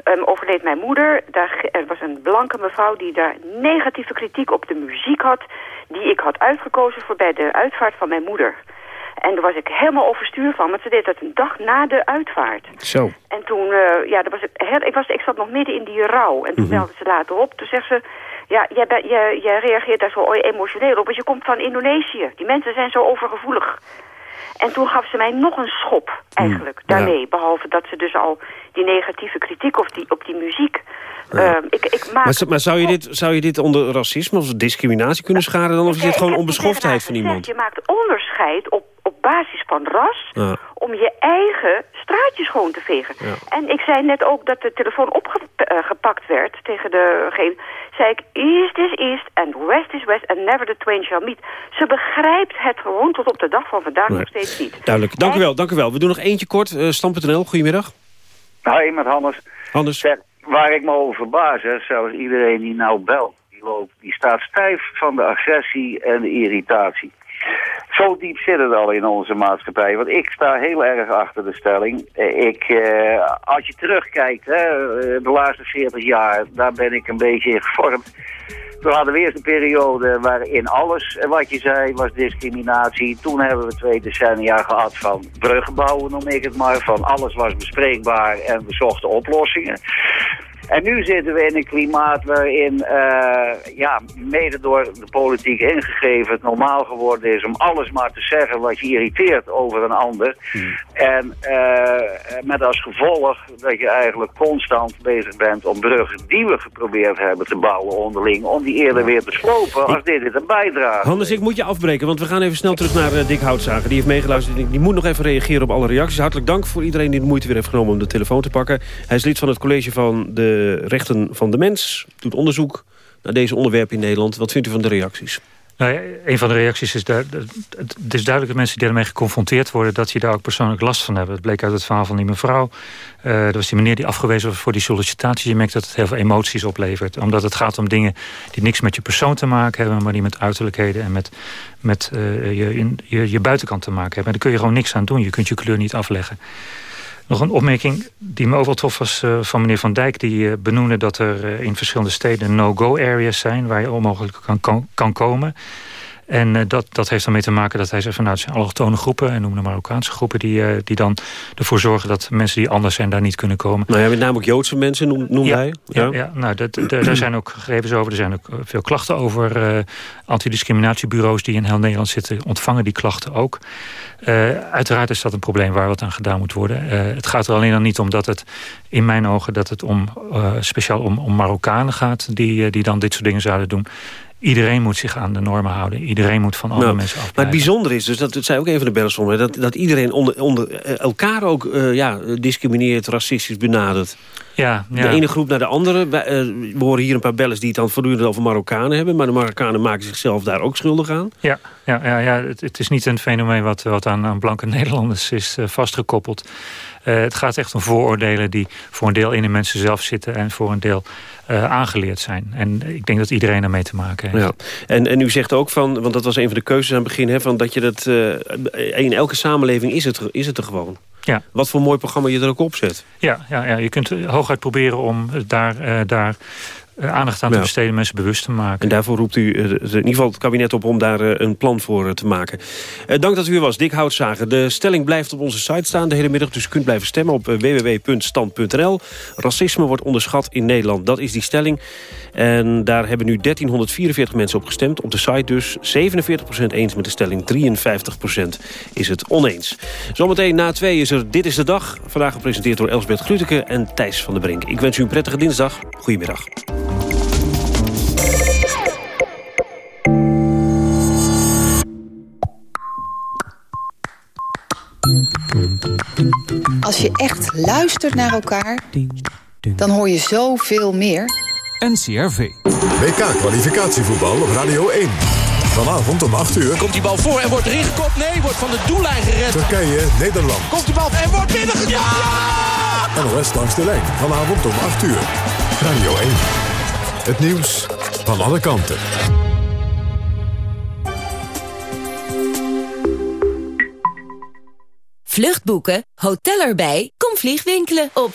um, overleed mijn moeder. Daar, er was een blanke mevrouw die daar negatieve kritiek op de muziek had... die ik had uitgekozen voor bij de uitvaart van mijn moeder. En daar was ik helemaal overstuur van, want ze deed dat een dag na de uitvaart. Zo. En toen, uh, ja, dat was heel, ik, was, ik zat nog midden in die rouw. En toen mm belde ze later op. Toen zegt ze, ja, jij, ben, jij, jij reageert daar zo emotioneel op, want je komt van Indonesië. Die mensen zijn zo overgevoelig. En toen gaf ze mij nog een schop, eigenlijk, mm, daarmee. Behalve dat ze dus al die negatieve kritiek op die, op die muziek... Ja. Uh, ik, ik maak maar, maar zou, je dit, zou je dit onder racisme of discriminatie kunnen scharen dan? Of is dit gewoon onbeschoftheid van iemand? Je maakt onderscheid op basis van ras... Ja. om je eigen straatjes schoon te vegen. Ja. En ik zei net ook dat de telefoon opgepakt uh, werd tegen degene... zei ik, East is East and West is West and never the twain shall meet. Ze begrijpt het gewoon tot op de dag van vandaag nee. nog steeds niet. Duidelijk, dank en... u wel, dank u wel. We doen nog eentje kort. Uh, Stam.nl, goedemiddag. Hoi, met Hannes. Hannes. Zeg, waar ik me over verbaas, hè, zelfs iedereen die nou belt, die, loopt, die staat stijf van de agressie en de irritatie. Zo diep zit het al in onze maatschappij. Want ik sta heel erg achter de stelling. Ik, eh, als je terugkijkt, hè, de laatste 40 jaar, daar ben ik een beetje in gevormd. Toen hadden we eerst een periode waarin alles wat je zei was discriminatie. Toen hebben we twee decennia gehad van bruggenbouwen, noem ik het maar. Van alles was bespreekbaar en we zochten oplossingen. En nu zitten we in een klimaat waarin, uh, ja, mede door de politiek ingegeven, het normaal geworden is om alles maar te zeggen wat je irriteert over een ander. Hmm. En uh, met als gevolg dat je eigenlijk constant bezig bent om bruggen die we geprobeerd hebben te bouwen onderling, om die eerder weer te slopen als dit een bijdrage. Hannes, ik moet je afbreken, want we gaan even snel terug naar uh, Dick Houtzager. Die heeft meegeluisterd. Die moet nog even reageren op alle reacties. Hartelijk dank voor iedereen die de moeite weer heeft genomen om de telefoon te pakken. Hij is lid van het college van de rechten van de mens. Doet onderzoek naar deze onderwerpen in Nederland. Wat vindt u van de reacties? Nou een van de reacties is, dat het is duidelijk dat mensen die daarmee geconfronteerd worden... dat die daar ook persoonlijk last van hebben. Het bleek uit het verhaal van die mevrouw. Uh, dat was die meneer die afgewezen was voor die sollicitatie. Je merkt dat het heel veel emoties oplevert. Omdat het gaat om dingen die niks met je persoon te maken hebben... maar die met uiterlijkheden en met, met je, je, je buitenkant te maken hebben. En daar kun je gewoon niks aan doen. Je kunt je kleur niet afleggen. Nog een opmerking die me ook wel trof was uh, van meneer Van Dijk... die uh, benoemde dat er uh, in verschillende steden no-go areas zijn... waar je onmogelijk kan, kan komen. En uh, dat, dat heeft ermee te maken dat hij zegt van nou, het zijn allochtone groepen en noem de Marokkaanse groepen die, uh, die dan ervoor zorgen dat mensen die anders zijn daar niet kunnen komen. Nou ja, met name ook Joodse mensen noem, noem ja, hij. Ja, ja, ja nou, dat, daar zijn ook gegevens over. Er zijn ook veel klachten over. Uh, antidiscriminatiebureaus die in heel Nederland zitten ontvangen die klachten ook. uiteraard is dat een probleem waar wat aan gedaan moet worden. het gaat er alleen dan niet om dat het in mijn ogen dat het om speciaal om, om Marokkanen gaat die, die dan dit soort dingen zouden doen. Iedereen moet zich aan de normen houden. Iedereen moet van andere nou, mensen afblijven. Maar het bijzondere is, dus dat, dat zei ook een van de bellers van dat, dat iedereen onder, onder elkaar ook uh, ja, discrimineert, racistisch benadert. Ja, ja. De ene groep naar de andere. We, uh, we horen hier een paar bellers die het dan voortdurend over Marokkanen hebben. Maar de Marokkanen maken zichzelf daar ook schuldig aan. Ja, ja, ja, ja het, het is niet een fenomeen wat, wat aan, aan blanke Nederlanders is uh, vastgekoppeld. Het gaat echt om vooroordelen die voor een deel in de mensen zelf zitten... en voor een deel uh, aangeleerd zijn. En ik denk dat iedereen ermee te maken heeft. Ja. En, en u zegt ook van, want dat was een van de keuzes aan het begin... Hè, van dat je dat, uh, in elke samenleving is het, is het er gewoon. Ja. Wat voor mooi programma je er ook op zet. Ja, ja, ja. je kunt hooguit proberen om daar, uh, daar aandacht aan te besteden, mensen bewust te maken. En daarvoor roept u uh, in ieder geval het kabinet op om daar uh, een plan voor te maken. dank dat u er was, Dick Houtzager. De stelling blijft op onze site staan de hele middag, dus u kunt blijven stemmen op www.stand.nl. Racisme wordt onderschat in Nederland, dat is die stelling. En daar hebben nu 1344 mensen op gestemd. Op de site dus 47% eens met de stelling, 53% is het oneens. Zometeen na twee is er Dit is de Dag. Vandaag gepresenteerd door Elsbeth Gluteke en Thijs van der Brink. Ik wens u een prettige dinsdag. Goedemiddag. Als je echt luistert naar elkaar, dan hoor je zoveel meer. NCRV. WK-kwalificatievoetbal op Radio 1. Vanavond om 8 uur. Komt die bal voor en wordt erin gekopt? Nee, wordt van de doellijn gered. Turkije, Nederland. Komt die bal en wordt binnengekopt? Ja! NOS langs de lijn. Vanavond om 8 uur. Radio 1. Het nieuws van alle kanten. Vluchtboeken, hotel erbij, kom vliegwinkelen op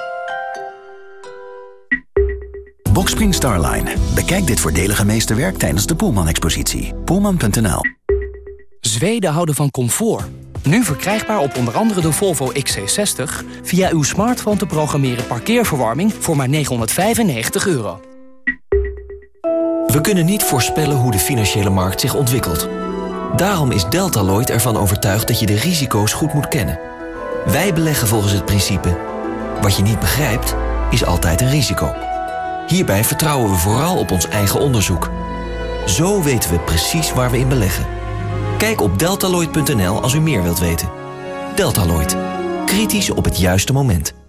Boxspring Starline. Bekijk dit voordelige meesterwerk tijdens de Poelman-expositie. Poelman.nl Zweden houden van comfort. Nu verkrijgbaar op onder andere de Volvo XC60... via uw smartphone te programmeren parkeerverwarming voor maar 995 euro. We kunnen niet voorspellen hoe de financiële markt zich ontwikkelt. Daarom is Deltaloid ervan overtuigd dat je de risico's goed moet kennen. Wij beleggen volgens het principe... wat je niet begrijpt, is altijd een risico. Hierbij vertrouwen we vooral op ons eigen onderzoek. Zo weten we precies waar we in beleggen. Kijk op deltaloid.nl als u meer wilt weten. Deltaloid. Kritisch op het juiste moment.